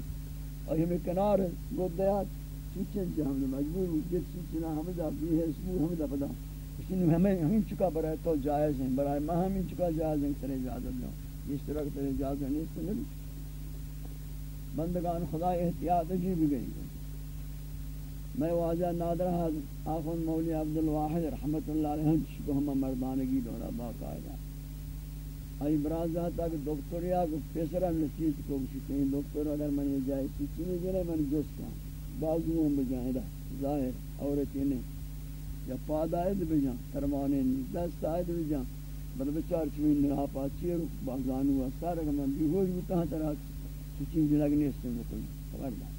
اور ہمیں کنار گودیات سوچن جا ہم مجبور ہوں جس سوچنا ہمیں دا بھی ہے اسمور ہمیں دا پدا اس نے ہمیں ہمیں چکا برائے تو جائز ہیں، برائے ماں ہمیں چکا جائز ہیں ترے اجازت لوں اس طرح کے ترے اجازت نہیں اس نے بندگان خدا احتیاط جی بھی گئی۔ میں واجہ نادر ہاں، آخون مولی عبدالواحد رحمت اللہ علیہ شکو ہم مردانگی دورا باقاعدہ۔ ای براز آتا کہ دکتر یا پیسرا نسیت کو بشکتے ہیں۔ دکتر اگر من یہ جائے سچی جنے من جس کا بازو ہم بجائیں دا ظاہر عورتی نہیں۔ یا پاد آئید بجائیں ترمانے نہیں۔ دست آئید بجائیں۔ بل بچار چوین نرا پاچی رو، بازانو اثار اگر من بیہوش بتا طرح ہاں، سچی جنگنے اس سے مکل خبر دا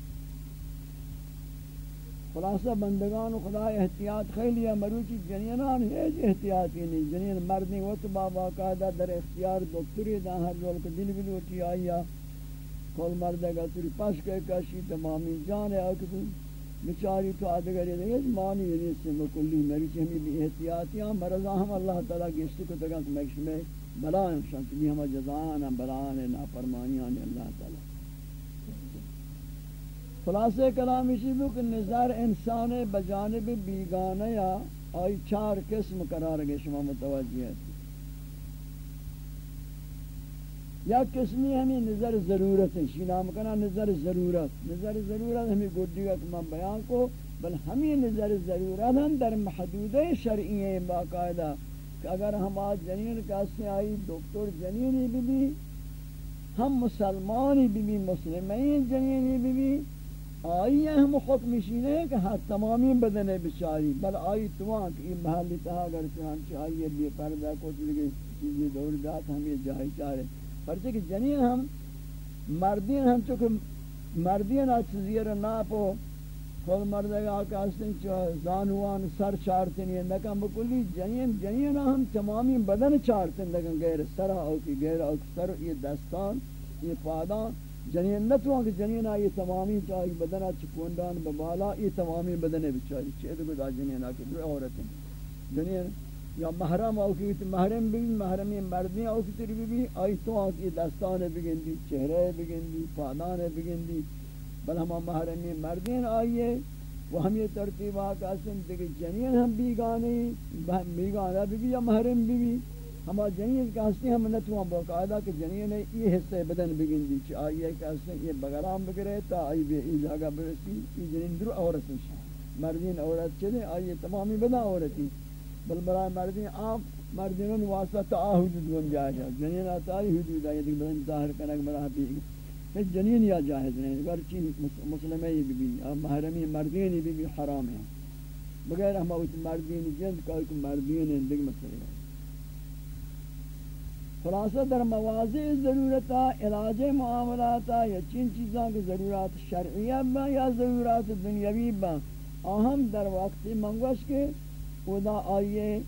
خلاصہ بندگان خدا احتیاط خیلی ہے، مروچی جنینان ہیچ احتیاطی نہیں، جنین مردی وقت بابا قاعدہ در اختیار دکتری دا ہر رول کے دل بلوٹی آئیا کل مردے گا تری پاس کے کشی تمامی جان ہے اکتو بچاری تو آدھگری دے گا مانی یعنی سے مکلی مریچ ہمیں بھی احتیاطی ہیں۔ مرضا ہم اللہ تعالیٰ کی گشتی کو تکا کہ مکش میں بلائیں شانتی بھی ہمیں جزانا بلائیں ناپرمانیان اللہ تعالیٰ۔ خلاصے کلام اسی بو کہ نظر انسان بجانب بیگانہ یا آئی چار قسم قرار گئے شما متوجہ ہے یا قسمی ہمیں نظر ضرورت ہے شی نام کنا نظر ضرورت. نظر ضرورت ہمیں گوڑی گا کہ بیان کو، بل ہمیں نظر ضرورت ہم در محدود شرعی ہیں باقاعدہ کہ اگر ہم آج جنین کاسے آئی، دکتر جنینی بھی بھی ہم مسلمانی بھی بھی مسلمین جنینی بھی بھی آئی ہم حکم شینے کہ ہاں تمامی بدن بچاری بل آئی توان کہ یہ محلی تہا اگر چنانچہ آئی بھی پردہ کو چلگی چیزی دور دات ہم یہ جاہی چارے پرچہ کہ جنین ہم مردین ہم چونکہ مردین آچزیر ناپو کل مردگا آکا حسن زانوان سر چارتن یہ نکم بکلی جنین جنین ہم تمامی بدن چارتن لیکن غیر سر آکی غیر آکی سر یہ دستان، یہ پادان۔ جنین نتوان کہ جنین آئی تمامی چاہی بدنا چکوندان ببالا یہ تمامی بدن بچاری چید کو دا جنین آکی دو عورت ہیں جنین یا محرم او آکی محرم بھی محرمی مردی او آکی تری بھی آئی تو آکی دستان بگندی چہرے بگندی پادان بگندی بل ہما محرمی مردین آئیے وہ ہم یہ ترتیب آکا سن دیکھ جنین ہم بیگانی بیگانہ بھی بھی یا محرم بھی بھی ہما جنین کا ہستے ہم نتوان باقاعدہ کہ جنین یہ حصہ بدن بگن دی چی آئیے کہ ہستے یہ بغرام بگرے تا آئی بے ای جاگہ برسی، یہ جنین در عورت نشان مردین عورت چلے آئیے تمامی بدا عورتی۔ بل برای مردین آپ مردینوں واسطہ تا آ حدود گن جائے جا جنین آتا آئی حدود آئی دیکھ بدن ظاہر کنک برای بھی کہ جنین یا جاہز نہیں گرچی مسلمہ یہ بھی محرمی مردین بھی بھی حرام ہیں بغیر ہم مردین جنس کا ایک مردین دیکھ مسئلہ ہے۔ خلاصہ در مواضع ضرورتا، علاج معاملاتا، یا چین چیزاں کی ضرورات شرعیہ با یا ضرورات دنیاوی با اہم در وقت منگوش کے ادا آئیے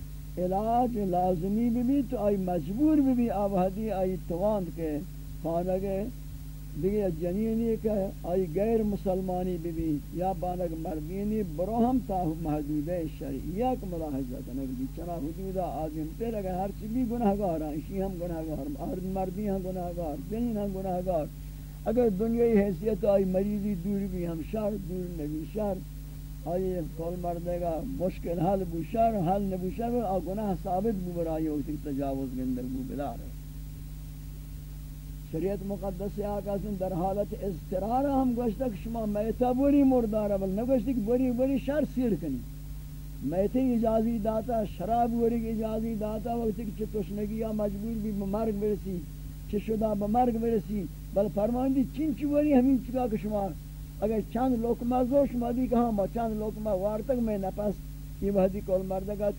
علاج لازمی بھی تو آئی مجبور بھی آبادی آئی تواند کے خانگے دیگه جنینی که آئی غیر مسلمانی بھی یا بانک مردینی برو ہم تا محدود شرعیہ کو ملاحظہ کنگ بھی چنا حدود آدم پیر اگر ہر چیز بھی گناہ گار ہیں اسی ہم گناہ گار مردی ہم گناہ گار جنین ہم گناہ گار اگر دنیای حیثیت آئی مریضی دور بھی ہم شر، دور نبی شر. آئی کول مردے گا مشکل حل بو شر، حل نبو شر، آ گناہ ثابت بو برائی ہوتی تجاوز گندر بو بلا رہے شریعت مقدس آقا سن در حالت اضطرار ہم گوشتا کہ شما میتا بری مردارا بل نگوشتا کہ بری بری شر سیر کنی۔ میتے اجازی داتا، شراب بری اجازی داتا، وقتی کہ چتوشنگی یا مجبور بھی بمرگ برسی چھ شدہ بمرگ برسی، بل فرمان دی چین چی بری ہمیں چکا کہ شما اگر چند لوکمہ زو شما دی کہاں با چند لوکمہ وارتک میں نپس، یہ وحدی کول مردگا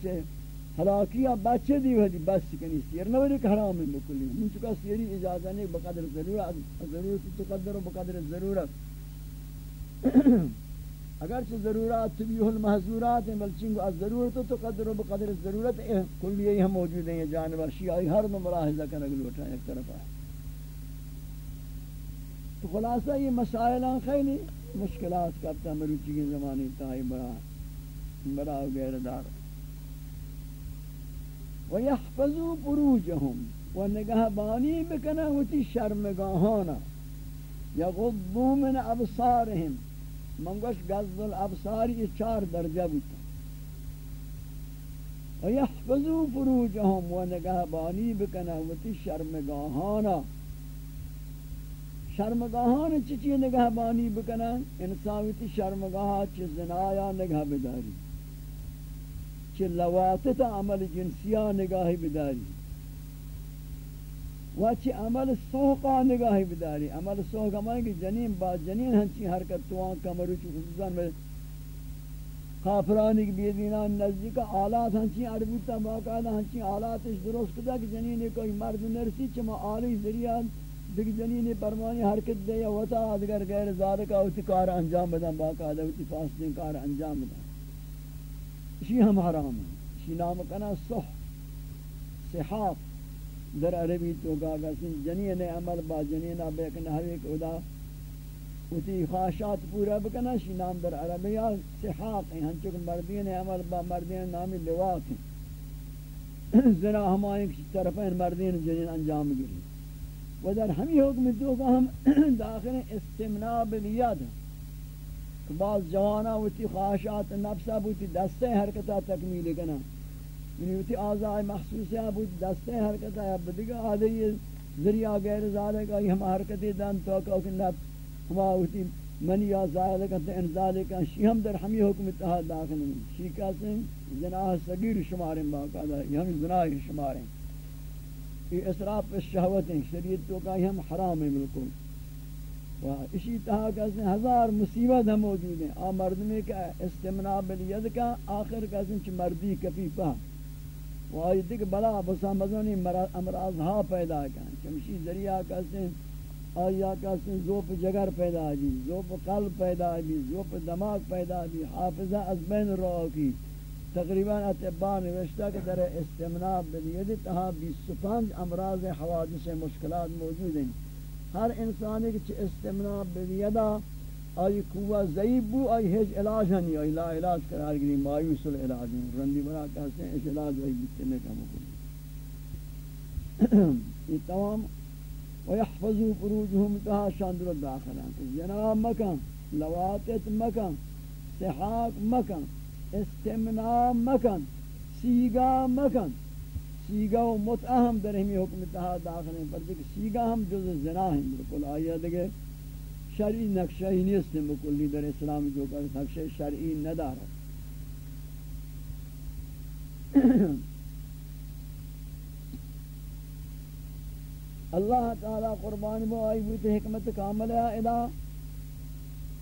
چھے ہلاکیہ بچے دی ودی بس کنی سیر نہ ودی حرام ہے بکلی من چکا سیری اجازت نہیں بقدر ضرورت ضرورت تقدر و بقدر ضرورت اگر چھ ضرورات تبیح المحظورات ہیں بلچنگ از ضرورت و تقدر و بقدر ضرورت کلی یہی ہم موجود ہیں یہ جانب شیعی ہر دو ملاحظہ کرنے کے لوٹا ایک طرف ہے تو خلاصہ یہ مسائل خیلی مشکلات کرتا مروچی کی زمانی تاہی بڑا بڑا غیر دار و ويحفظوا فروجهم ونگاه بانی بکنه وتی شرمگاهانا یغضوا من ابصارهم منگوش غض الابصار یہ چار درجہ بوتا ويحفظوا فروجهم ونگاه بانی بکنه وتی شرمگاهانا شرمگاہان چچی نگاہ بانی بکنه انسان وتی شرمگاہ چ زنایا نگاہ بداری کہ لواتت عمل جنسیہ نگاہی بداری۔ واچی عمل سوقا نگاہی بداری۔ عمل سوقا مانے کہ جنین با جنین ہنچی حرکت توان کمرو چی خصوصاً میں کافرانی کی بیدینان نزدیک آلات ہنچی عربوتا باقاعدہ ہنچی آلاتش درست کدا کہ جنین کوئی مرد نرسی چما آلی ذریعہ دیکھ جنین پرمانی حرکت دے یا وطا ادگر غیر ذالکہ ہوتی کار انجام بدن، باقاعدہ ہوتی فاسدین کار انجام بدن۔ شی ہم حرام ہے شی نام کنا صح صحاف۔ در عربی تو گا گسن جنین عمل با جنین بیک نحوی کدا اسی خواہشات پورا بکنا شی نام در عربی صحاف ہیں۔ ہنچک مردین عمل با مردین نامی لواط ہیں۔ زنا ہمائیں طرفین مردین جنین انجام گری و در ہمی حکم تو کا ہم داخل استمناء بلیاد ہیں۔ بعض جوانا وتی خواہشات نفسا بوتی، دستے حرکتا تکمیل کنا یعنی وتی آزائی محسوسیا بوتی، دستے حرکتا یا بدگا آدھئی ذریعہ غیر ذالک آئی، ہم حرکتی دن تو کہ نفس ہما وتی منی یا ذالک ان ذالک شی ہم در ہمی حکم اتحاد داخل ہیں۔ شی کہتے ہیں جناح صغیر شماریں باقاعدہ یہ ہم گناہ شماریں یہ اسراف شہوت ہیں، شریعت تو کہ ہم حرام ہیں بالکل۔ اسی طرح کہتے ہیں ہزار مصیبت ہم موجود ہیں۔ آ مرد میں کیا بالید کا، آخر کہتے ہیں چھ مردی کفی پا و آئی دیکھ بلا بسا مزنی امراض ہا پیدا کریں چمشی ذریعہ کہتے ہیں آیا کہتے زوپ جگر پیدا بھی زوپ قلب پیدا بھی زوپ دماغ پیدا بھی حافظہ از بین رو کی۔ تقریباً اتباع نوشتہ کہ در استمناع بالید تہا بیس پانچ امراض حوادث مشکلات موجود ہیں۔ ہر انسان کی استمنا بیدا آئی قوہ ضعیب بو، آئی ہیچ علاج نہیں آئی لا علاج قرار گری مایوس العلاج رندی برا کہتے ہیں اس علاج وہی بکنے کا مکلی یہ تمام ويحفظوا فروجهم تها شاندر داخلان جناب مکان لواتت مکان سحاق مکان استمناء مکان سیگا مکان سیگا و متعہ ہم در ہمی حکم تہا داخل ہیں، پر دیکھ سیگا ہم جز زنا ہیں۔ بلکل آیا دیکھے، شرعی نقشہ ہی نیست ہیں بکلی در اسلام جو کر نقشہ شرعی ندارا۔ اللہ تعالی قربانی میں آئی بوتے حکمت کامل ہے الہ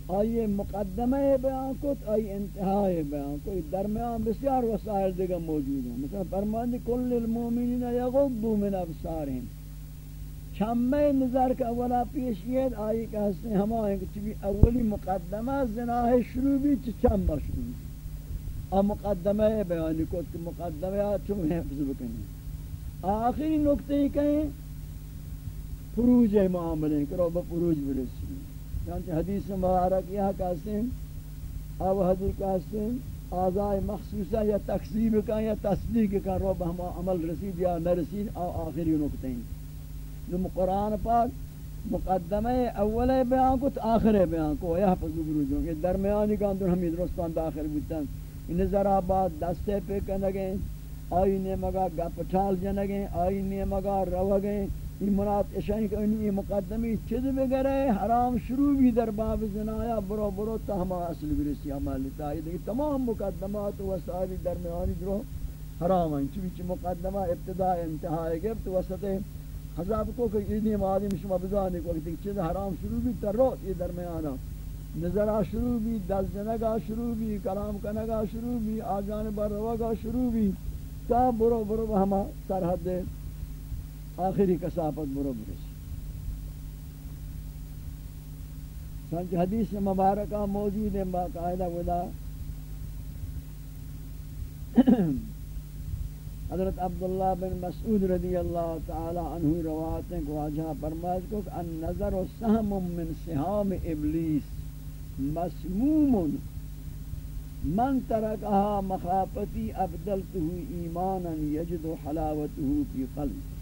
آئیے مقدمہ بیان کو آئی انتہائی بیان کو درمیان بسیار وسائل دیگا موجود ہیں۔ مثلا فرمان دی کل المومنین یغضو من ابصارهم چمے نظر کا اولا پیشیت آئی کہ ہستے ہما ہیں کہ چبی اولی مقدمہ زناہ شروع بھی چم شروع بھی۔ آ مقدمہ بیانی کو کہ مقدمہ چم حفظ بکنی۔ آخری نکتے ہی کہیں، فروج معاملے کرو با فروج برسی۔ چانچہ حدیث مبارک یہ کہتے ہیں او حدیث کہتے ہیں آزائے مخصوصہ یا تقسیب کا یا تصدیق کا رو ہم عمل رسید یا نرسید او آخری نکتے ہیں۔ نم قرآن پاک مقدمہ اول بیان کو تو آخر بیان کو۔ یہ حفظ بروجوں کہ درمیانی کا اندر ہمیں درستان داخل بودتا۔ ان ذرا دستے پہ کنگیں آئینے مگا گپٹھال جنگیں آئینے مگا روگیں یہ منات اشانی کہ انہی مقدمی چیز بگرے حرام شروع بھی در باب زنایا، برو برو تا ہما اصل برسی عمال تاہی دیکھ تمام مقدمات و وسائلی درمیانی درو حرام ہیں چوی مقدمہ ابتداء انتہائی گفت، وسط حضاب کو کہ ادنی معادم شما بزانی کو کہ چیز حرام شروع بھی تر رو یہ درمیانا نظرہ شروع بھی دس جنگا شروع بھی کلام کنگا شروع بھی آجان بر روگا شروع بھی تا برو برو ہما سرحد دے آخری کسافت برو برسی سنچ حدیث مبارکہ موجود ہے، باقاعدہ ودا۔ حضرت عبداللہ بن مسعود رضی اللہ تعالی عنہ روایت ہیں کہ واجہ فرمائش کو کہ النظر سہم من سہام ابلیس مسموم۔ من ترکها مخافتی ابدلته ایمانا یجد حلاوته فی قلب۔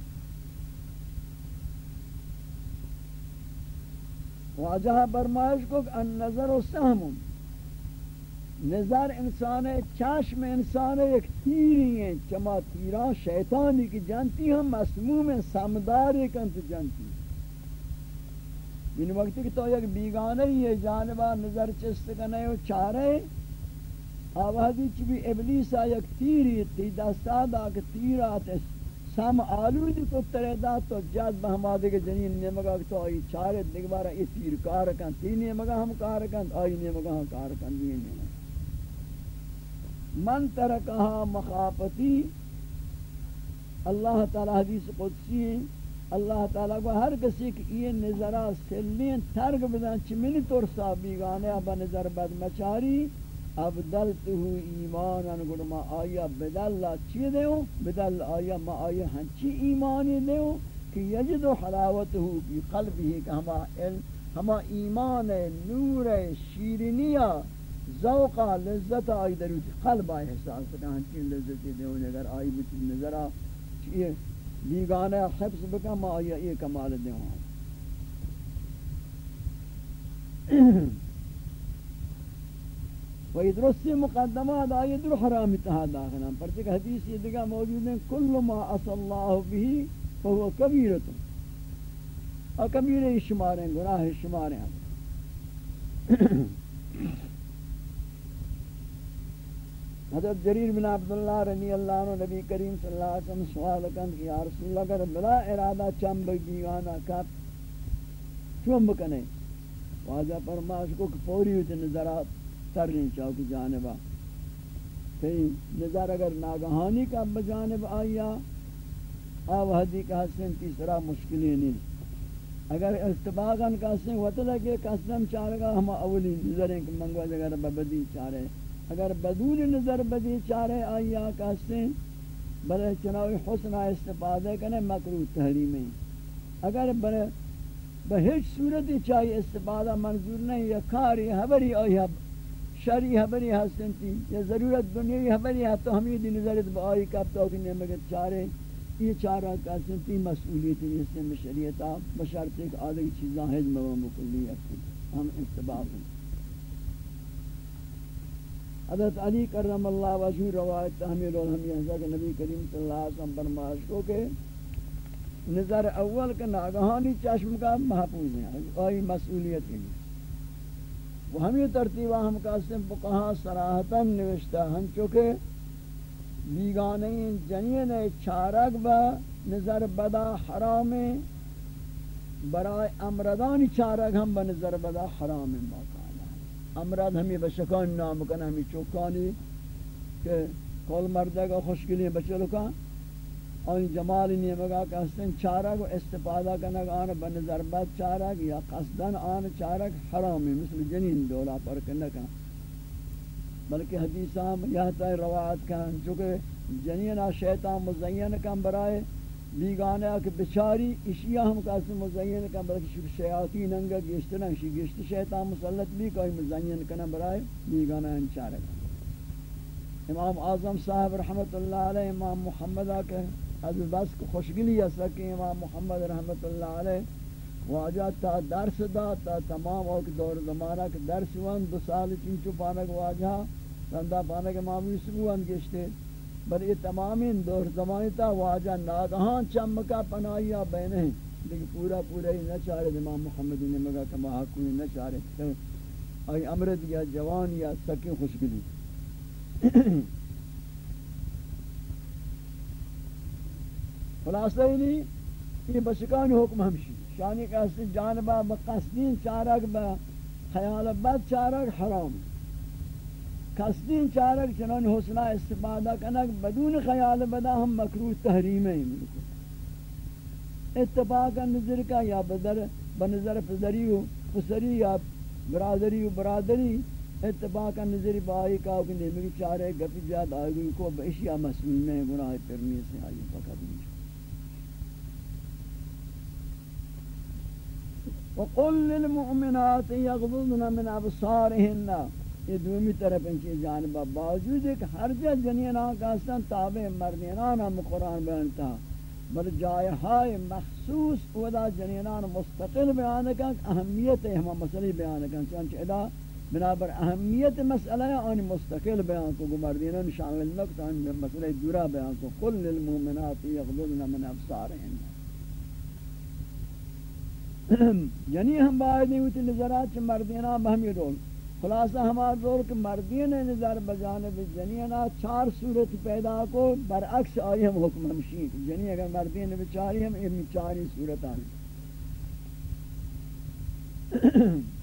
واجہ برمائش کو ان نظر و سہم نظر انسان چشم انسان ایک تیری ہیں، چما تیرا، شیطانی کی جانتی ہم مسموم سمدار کن تو جانتی ان وقت کہ تو یک بیگانے یہ جانبا نظر چست کنے و چارے آوازی چی بھی ابلیسا یک تیری تی دستا دا کہ تیرات سام آلودی کو ترے دا تو جاد بہما دے کے جنین نے مگا تو آئی چارے دیکھ یہ تیر کار کن، تین مگا ہم کار کن، آئی نے مگا ہم کار کن دیئے نے من ترکہا مخافتی، اللہ تعالی حدیث قدسی اللہ تعالی کو ہر کسی کی یہ نظرہ سلین ترک بدن چی منی ترسا بیگانے ابا نظر بد مچاری۔ ابدلته ایمانا گوڑ ما آیا بدل چی دیو بدل آیا ما آیا ہنچی ایمانی دیو کہ یجد حلاوته فی قلبه کہ ہما علم، ہما ایمان نور شیرنیا ذوق لذت آئی دروتی قلب آئی احساس کہ ہنچی لذت دیو اگر آئی بچی نظرہ چیئے بیگانے حفظ بکا، ما آیا یہ کمال دیو و یہ درست مقدمات آئی در حرام اتحاد داخلان پر تک حدیث یہ دیگا موجود ہیں کل ما اصل اللہ بھی فہو کبیرت اور کبیر شمار ہیں گناہ شمار ہیں حضرت جریر بن عبداللہ رضی اللہ عنہ نبی کریم صلی اللہ علیہ وسلم سوال کن کہ یا رسول اللہ، اگر بلا ارادہ چمب دیوانا کب چون بکنے؟ واجہ فرماش کو کہ پوری ہوتی نظرات. تر نہیں چاہوکی جانبا کہیں نظر اگر ناگہانی کا بجانب آیا آو حدی کا حسن تیسرا مشکلی نہیں۔ اگر ارتباغاً کا حسن وطلع کے قسم چارگا ہم اولی نظریں کہ منگوز اگر بدی چارے اگر بدون نظر بدی چارے آیا کا حسن بلے چناوی حسن استفادہ کنے مکروح تحریمی اگر بلے بہیچ صورت چاہیے استفادہ منظور نہیں، یا کاری حبری آئی حب شری حبری ہستن تھی یا ضرورت دنیای حبری ہے، تو ہمیں دی نظرت با آئی کب تو کہ نمگت چارے۔ یہ چارہ کہستن تھی، مسئولیت اس سے بشریعتا بشرط ایک آدھے چیزاں ہیں حجم و مکلیت ہم اتباع ہیں۔ حضرت علی کرم اللہ وجہ روایت تحمیل الحمی حضرت نبی کریم صلی اللہ علیہ وسلم برماش کو کہ نظر اول کا ناگہانی چشم کا محفوظ ہیں، آئی مسئولیت کے لیے وہ ہمیں ترتیبہ ہم قاسم بقہا سراحتاً نوشتہ ہم چکے بیگانے جنین چارک با نظر بدا حرام برای امردانی چارک ہم بنظر بدا حرام باقا امراض ہمیں بشکان نام کنا ہمیں چوکانی کہ کول مردے کا خوشگلی بچلو کا آن جمال نیمگا کہ ہستن چارک و استفادہ کنگ آن بنظر بد چارک یا قصدن آن چارک حرامی، مثل جنین دولا پر کنکا بلکہ حدیثہ یہ تا روایت کن، چونکہ جنین شیطان مزین کن برائے بیگانه که بچاری اشیا ہم کاس مزین کا بلکہ شیاطین انگ گشتنا شی گشت شیطان مسلط بھی کوئی مزین کنا برائے بیگانه انچار امام اعظم صاحب رحمت اللہ علیہ، امام محمد کے از بس کو خوشگلی ہے کہ امام محمد رحمت اللہ علیہ واجہ تا درس دا، تا تمام وقت دور زمانہ کے درس وان، دو سال چنچو پانک واجہ تندہ پانک امام یوسف وان گشتے۔ بل یہ تمام دور زمانی تا واجہ ناگہان چمکا پناہیا بینے ہیں۔ لیکن پورا پورا ہی نہ چارے امام محمد نے مگا کما حقوی نہ چارے۔ آئی امرد یا جوان یا سکی خوشگلی۔ خلاصہ ہی نہیں یہ بشکان حکم ہمشی شانی کا جانبہ بقصدین چارک با خیال بد چارک حرام قصدین چارک چنان حسنہ استفادہ کنک بدون خیال بدا ہم مکروح تحریم ہیں۔ اتفاقا نظر کا یا بدر بنظر پدری و پسری یا برادری و برادری اتفاقا نظر بائی کا کہ نمی چارے گپی جاد آگئی کو بشیا مسئول میں گناہ پرمی سے آئی، فقط نہیں وقل للمؤمنات يغضضن من ابصارهن۔ یہ دومی طرف ان کی جانبہ باوجود ہے کہ ہر جا جنینان کا سن تابع مردینان ہم قرآن بیانتا بل جائے ہائے مخصوص ودا جنینان مستقل بیان کا اہمیت ہے ہم مسئلہ بیان کا چونچہ ادا بنابر اہمیت مسئلہ ہے آنی مستقل بیان کو مردینان شامل نکتا آنی مسئلہ دورا بیان کو قل للمومنات یغضبن من ابصارہن یعنی ہم باید نہیں ہوتی نظرات مردینان بہمی رول خلاصہ ہمارا دور کہ مردین نظر بجانب جنینا چار صورت پیدا کو برعکس آئی ہم حکم ہمشی جنی اگر مردین بچاری ہم امی چاری صورت آنی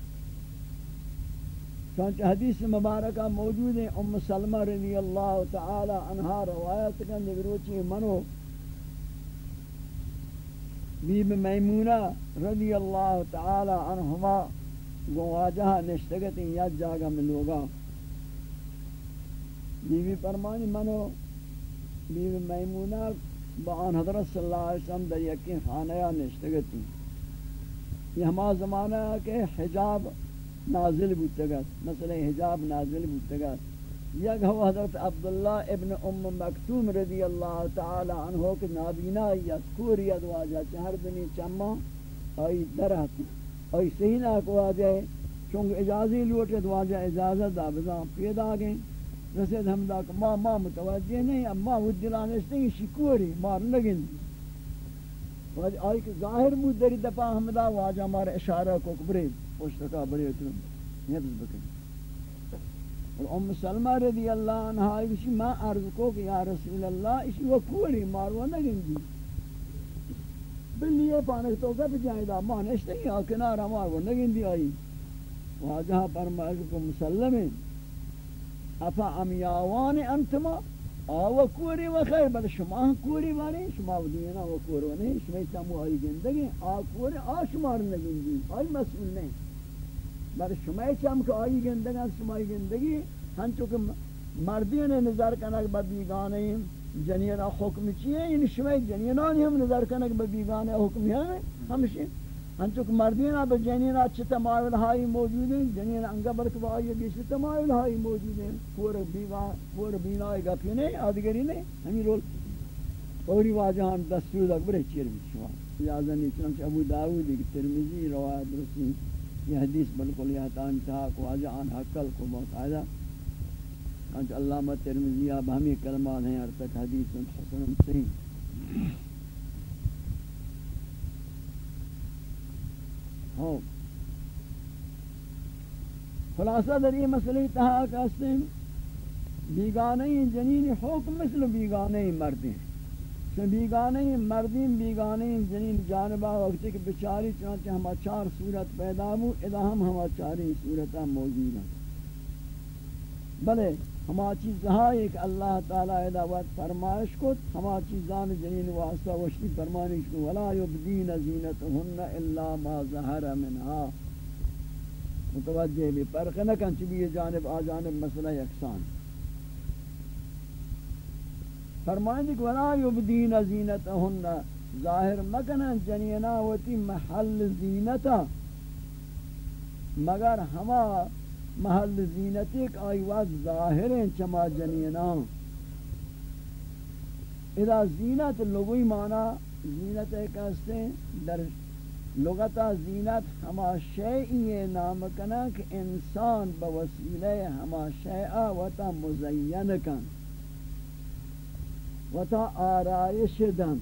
چونچہ حدیث مبارکہ موجود ہے، ام سلمہ رضی اللہ تعالی عنہ روایت کا نگروچی منو بیب میمونہ رضی اللہ تعالی عنہما گواجہ نشتگت یا جاگا ملوگا بیوی پرمانی منو بیوی میمونہ بآن حضرت صلی اللہ علیہ وسلم در یقین خانہ یا نشتگتی یہ ہما زمانہ ہے کہ حجاب نازل بودتگت مثلا حجاب نازل بودتگت یک ہوا حضرت عبداللہ ابن ام مکتوم رضی اللہ تعالی عنہ کے نابینا یا کوریت واجہ چہر دنی چمہ آئی درہتی اور صحیح نہ کو آ چونکہ اجازی لوٹے تو آ اجازت دا بزاں پیدا گئیں رسید ہم دا ما ما متوجہ نہیں اما وہ دلانشتے ہیں شکوری مار لگن آئی کہ ظاہر بود دری دفعہ ہم دا واجہ ہمارا اشارہ کو کبرید کبرے پوشتکا بڑے اترم یہ بس اور ام سلمہ رضی اللہ عنہ آئی کسی ما عرض کو کہ یا رسول اللہ اسی وہ کوری ماروا نگن دی بلیے پانک تو گپ جائے دا مانش نہیں آ کنار ہمار وہ نگن دی آئی۔ واجہ فرمائے کو مسلم افا امیاوان انتما آو کوری و خیر، بل شما کوری وانی شما دینا و کوری وانی شما تمو آئی گندگی، آ کوری آ شمار نگن آئی مسئول نہیں بل شما چم کہ آئی گندگی شما گندگی ہنچو کہ مردین نظر کنک با بیگانے جنینا حکم چیئے یعنی شما جنینان ہم نظر کنک با بیگانے حکم ہے ہمشی انچوک مردینا با جنینا چھ تمایل ہائی موجود ہیں جنینا انگا برک با آئی بیش تمایل ہائی موجود ہیں پور بیگان پور بینائی گا پینے آدگری نہیں ہمیں رول. پوری واجہان دستور دک برے چیر بھی شما؟ اجازہ چنانچہ ابو داود ایک ترمیزی، روایت رسول یہ حدیث بلکل یہ تان تھا کو واجہان حقل کو موت آئدہ انت علامہ ترمذی اب ہمیں کلمات ہیں ارتک حدیث حسن صحیح ہاں۔ خلاصہ در یہ مسئلہ تہا کہ اس بیگانے جنین حکم مثل بیگانے مردیں۔ چون بیگانے مردین بیگانے جنین جانبہ وقتی کہ بچاری چنانچہ ہما چار صورت پیدا ہو ادا ہم ہما چاری صورتہ موجود ہیں۔ بلے ہما چیز ہے کہ اللہ تعالی ادا وقت فرمائش کو ہما چیزان جنین واسطہ وشتی فرمانش کو ولا یبدین زینتهن الا ما ظہر منها۔ متوجہ بھی فرق نہ کن، چبی جانب آ جانب مسئلہ یکسان۔ فرمائیں کہ ولا یبدین زینتهن ظاہر مکنن جنینا ہوتی محل زینتا مگر ہما محل زینت ایک آئی وقت ظاہر ہیں چما جنینا اذا زینت لغوی معنی زینت ایک استے در لغتا زینت ہما شیئی نام کنا کہ انسان بوسیلہ ہما شیعہ وتا مزین کن و تا آرائش دن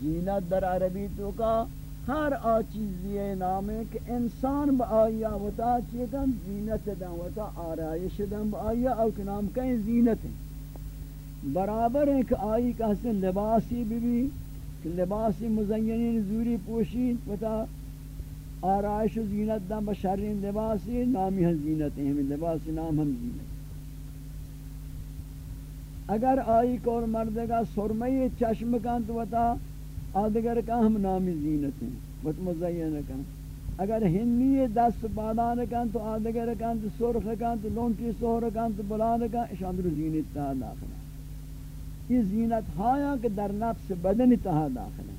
زینت در عربی تو کا ہر آ چیزی نام ہے کہ انسان با آیا و تا چیکن زینت دن و تا آرائش دن با آیا او کہ نام کہیں زینت ہیں. برابر ہیں کہ آئی کہ حسن لباسی بھی بھی، کہ لباسی مزینین زوری پوشید و تا آرائش و زینت دن بشرین لباسی، نامی ہم زینت ہیں، ہمیں لباسی نام ہم زینت اگر آئی کور مردگا سرمئی چشم کن تو وطا، آدگر کا ہم نامی زینت ہیں۔ وط مزین کن اگر ہنی دست بادان کن تو آدگر کن تو سرخ کن تو لونٹی سہر کن تو بلان کن اشان در زینت تہا داخل ہے۔ یہ زینت ہایا کہ در نفس بدن تہا داخل ہے۔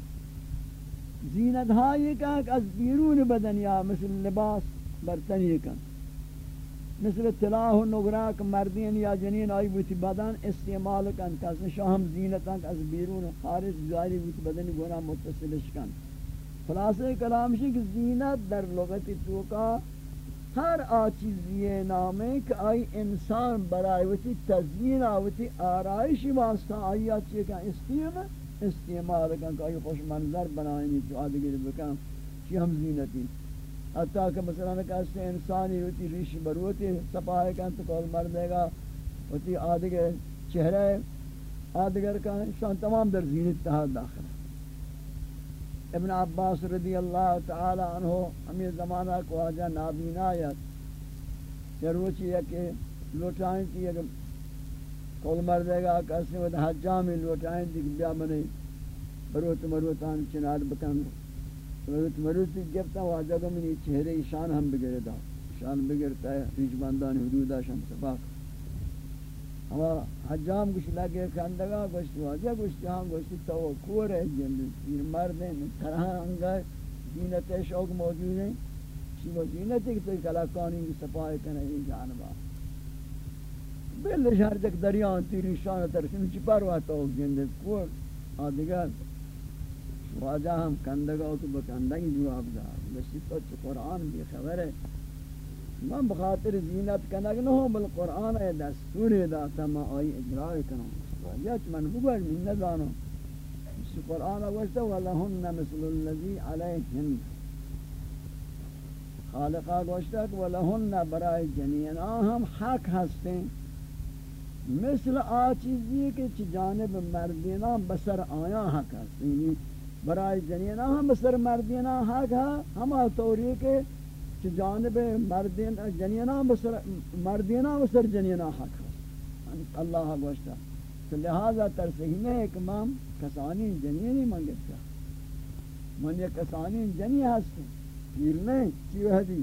زینت ہائی کہ از بیرون بدن یا مثل لباس برتنی کن مثل طلاح و نگراک مردین یا جنین آئی بوتی بدن استعمال کن کس شاہم زینتاں از بیرون خارج ظاہری بوتی بدن گونا متصلش کن. خلاصہ کلامشی کہ زینت در لغت توکا ہر آچیزی نامے کہ آئی انسان برای وتی تزیین آوتی آرائشی واسطہ آئی آچی کا استعمال استعمال کن کہ آئی خوش منظر بنائنی تو آدھگر بکن، چی ہم زینتی. حتیٰ کہ مثلا کہتے انسانی ہوتی ریش بروتی سپاہے کن تو مر دے گا، ہوتی آدھگر چہرے آدھگر کا شان تمام در زینت تحاد داخل ابن عباس رضی اللہ تعالی عنہ ہمیں زمانہ کو آجا نابین آیت یہ روچی ہے کہ لوٹائیں تھی اگر کول مر دے گا کہتے ہیں حجامی لوٹائیں تھی کہ بیا منے بروت مروتان چنار بکن۔ حضرت مروتی گفتا واجہ کو منی چہرے شان ہم بگرے دا. شان بگرتا ہے ریچ باندان حدودہ شم سباق ہما حجام کچھ لگے کھندگا گوشت، واجہ گوشت ہاں گوشت تو کور ہے جن پیر مرد ہیں طرح انگا زینت شوق موجود ہیں. چی وہ زینت ہے کہ تو کلاکانی کی صفائی کرنے جانبا. بلش ہر تک دریان تیری شان ترسیم، چی پروا تو جندت کور. آدھگر واجہ ہم کندگا تو بکندگی جواب دا بسی تو چھ قرآن بھی خبر ہے۔ من بخاطر زینت کنگ نہ ہو بل قرآن ہے، دستور دا تما آئی اجراء کنو واجہ چھ من بگر من ندانو بسی قرآن وشتا ولہن مثل اللذی علیہن۔ خالقہ گوشتا کہ ولہن برای جنین۔ آہم حق ہستیں۔ مثل آ چیزی کہ چھ جانب مردینہ بسر آیا حق ہستیں۔ برای جنینا ہم بسر مردینا حق ہاں ہے ہاں، ہما طوری کے جانب مردین جنینا بسر مردینا بسر جنینا حق ہاں ہے اللہ حق وشتا تو لہذا ترسہینے ایک مام کسانی جنینی منگت کا من یہ کسانی جنی ہستے۔ پیر نہیں چیو حدی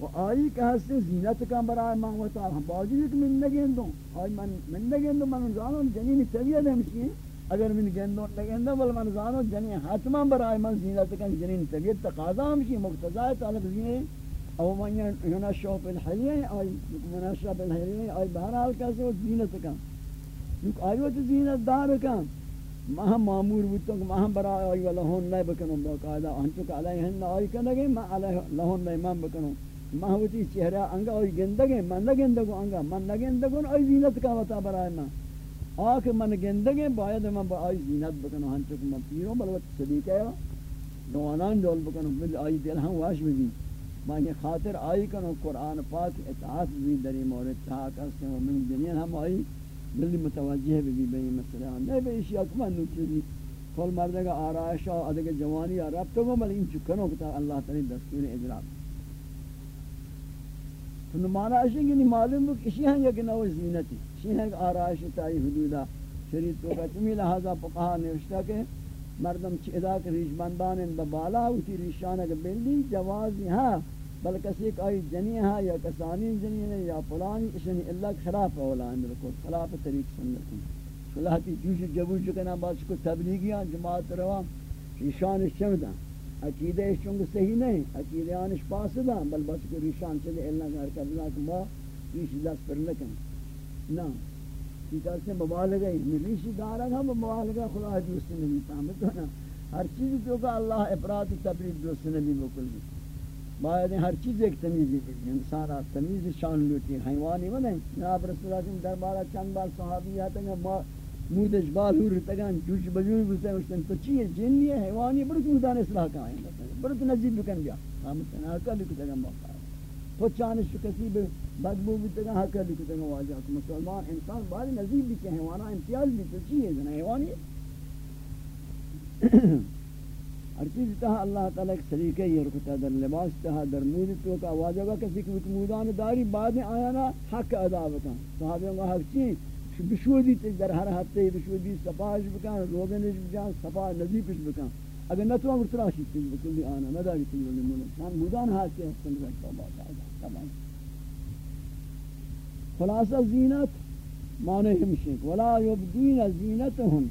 و آئی کہ ہستے زینت کا برای مانگوتا ہم باوجود کہ من نگین دوں۔ آئی من نگین دوں، من زانوں جنینی طبیعت ہمشی ہیں۔ اگر من گندو لگندو بل من زانو جنین حتما برای من زینت کن جنین طبیعت تقاضا ہمشی مقتضای طالب زینی. او من ینشو بالحلیه آی منشو بالحلیه آی بہرحال کسی وہ زینت کن. یوک آئیو تو زینت دار کن. ما ہم معمور بودتوں کہ ما ہم برای آئی و لہون نہیں بکنوں باقاعدہ ہنچو کہ علیہن آئی کنگی، ما علیہ لہون نہیں من بکنم. بکنوں محوتی چہرہ انگا اوی گندگے من نگندگو انگا. من نگندگو اوی زینت کا وطا برای من. آکھ من گندگے باید من با آئی زینت بکنو ہنچک من پیروں بلوت صدیقہ ہے نوانان دول بکنو بل آئی دل ہم واش بھی من خاطر آئی کنو قرآن پاک اطاعت بھی دری مورد. تحاک اس و من دنیا ہم آئی، بلی متوجہ بھی بئی مسئلہ نہیں بے اشیاء اکمان نو چیزی. کل مردگا آرائشہ ادھگ جوانی رب تو بل ان چکنو کتا اللہ تعالی دستور اجراب تو معنی ہے کہ نہیں معلوم ہے کسی ہیں یک نو زینتی کسی ہیں آرائش تائی حدودہ شریعت تو کا چمی لہذا فقہا نوشتا کہ مردم چیدہ کے ریش بندان ان ببالا ہوتی ریشانہ کے بلی جوازی ہاں بل کسی کئی جنی ہاں یا کسانی جنی ہے یا پلانی اشنی اللہ خلاف اولا ہے ملکو خلاف طریق سنتی خلاحتی جوش جبوش کنا باس کو تبلیغیاں جماعت روان ریشان شمدہ عقیدہ چونگ صحیح نہیں، عقیدہ آنش پاسدہ بل بس کو ریشان چلے اللہ گھر کا بلا کہ ما ریشی دست پر لکن۔ نا چیتا سے مبالغہ ہی ریشی دارا ہم مبالغہ خدا دوست نبی فهمت نا ہر چیز جو کہ اللہ افراد تبرید دوست نبی بکل بھی باید ہر چیز ایک تمیزی بھی انسان آپ تمیز شان لوٹی، حیوانی بنیں جناب رسول اللہ دربارہ چند بار صحابی آتا ہے مودش بال بالور تگان جوش بجور بلتے ہیں اس تو چیئے جنی ہے حیوانی بڑھ مودان اصلاح کا آئیں بڑھ تو نزید بکن گیا۔ ہم تنہا حقا لکھ تگان موقع ہے۔ تو چانش کسی بدبو بھی تگان حقا لکھ تگان واجہ مسلمان انسان باری نزید بھی کہ حیوانا امتیاز بھی تو چیئے جنا حیوانی ہر چیز تہا اللہ تعالیٰ ایک طریقے یہ رکھتا در لباس تہا در مود تو کا واجہ کسی کہ مودان داری بعد میں آیا نا، حق ادا بکن۔ صحابیوں کا حق چیز بشودی تی در ہر ہفتے بشودی صفاش بکن روغنش بکن صفا نظیفش بکن۔ اگر نہ تو نتوان برتراشی تیز بکلی آنا، نداری تیز بکلی مولا شان بودان حاکی حسن رکھتا باقاعدہ تمام خلاصہ زینت معنی ہمشن ولا یبدین زینتهم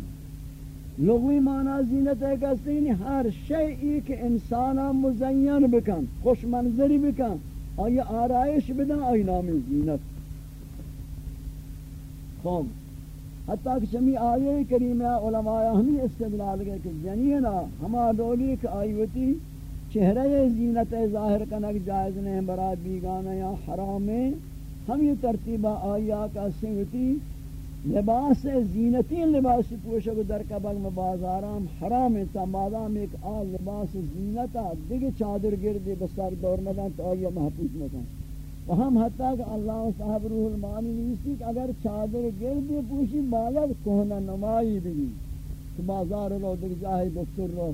لغوی معنی زینت ہے کہتے ہیں ہر شیئی کہ انسانا مزین بکن، خوش منظری بکن۔ آیا آرائش بدن آئی نامی زینت؟ قوم. حتیٰ کہ چمی آیے کریمہ علماء ہمیں استدلال گئے کہ جنینا ہما دولی کہ آئیوتی چہرہ زینت ظاہر کنک جائز نہیں برای بیگانا یا حرام ہم یہ ترتیبہ آیا کا سنگتی لباس زینتی لباس پوشک در کبگ میں بازارام حرام تا مادام ایک آل لباس زینتا، دیگه چادر گردی بسر دور مدن تو آیا محفوظ مدن. و ہم حتیٰ کہ اللہ صاحب روح المانی نیستی کہ اگر چادر گردی پوشی باید کوہنہ نمائی بھی تو بازار رو در جاہی دکتر رو.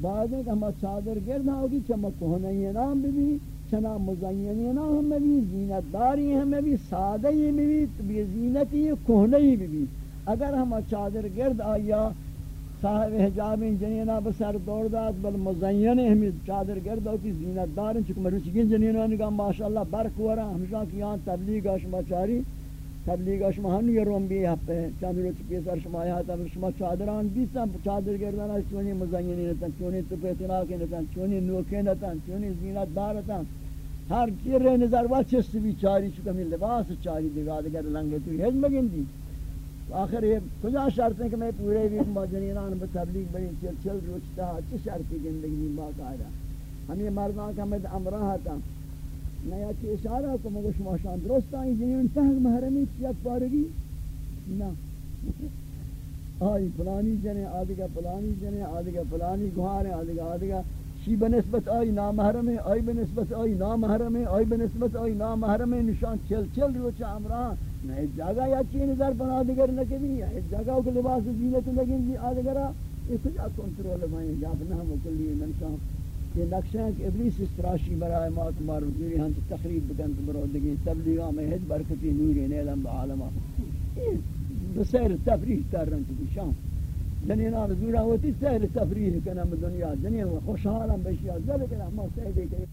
بعد ہے کہ ہم چادر گرد ہوگی چما کوہنہ یہ نام بھی چنا مزینی نام ہم بھی زینت داری ہم بھی سادہ بھی زینت ہی کوہنہ ہی بھی اگر ہم چادر گرد آیا صاحب حجاب جنینا بسر دور داد، بل مزین ہمیں چادر گردو کی زینت دار چکہ مروچگین جنینا نگا ماشاءاللہ برک ورا ہمشہ کی یہاں تبلیغ شما چاری تبلیغ شما ہنو یہ روم بھی ہپے چند روچ پیسر شما آیا تا شما چادران بیسا چادر گردانا چونی مزینی نتن، چونی تپیتنا کے نتن، چونی نوکے نتن، چونی زینت دار نتن۔ ہر چیر نظر وچست بھی چاری چکہ میں لباس چاری دیگا دیگر لنگے تو ہج مگن دی آخر یہ کجا شرط ہے کہ میں پورے بھی مجنینان با تبلیغ بڑی چل چل روچتا ہے چی شرطی زندگی باقاعدہ؟ ہم یہ مردان کا میں امرہ تھا نیا چی اشارہ کو مگو شما شان درست آئی جنین فہم محرمی چیت پارگی نا۔ آئی پلانی جنے، آدھگا پلانی جنے، آدھگا پلانی گوھارے آدھگا آدھگا شی بنسبت آئی نامحرم ہے آئی بنسبت آئی نامحرم ہے آئی بنسبت آئی نامحرم ہے نشان چل چل روچا امرہ نہ جگہ یا چین نظر بنا دیگر نہ کہ بھی جگہ کو لباس زینت لگیں گی آدگرا یہ کچھ کنٹرول میں جاب نہ ہم کلی یہ نقشہ ہے کہ ابلیس استراشی برائے ما تمہار رسولی ہم تقریب بکن برو دگی تبلیغا میں ہج برکتی نوری نیلم بعالمہ یہ بسیر تفریح تر رنچ جنین آن زورا تی سیر تفریح کنم دنیا. جنین خوشحالم بشی از دل کنم ما سیده دیگه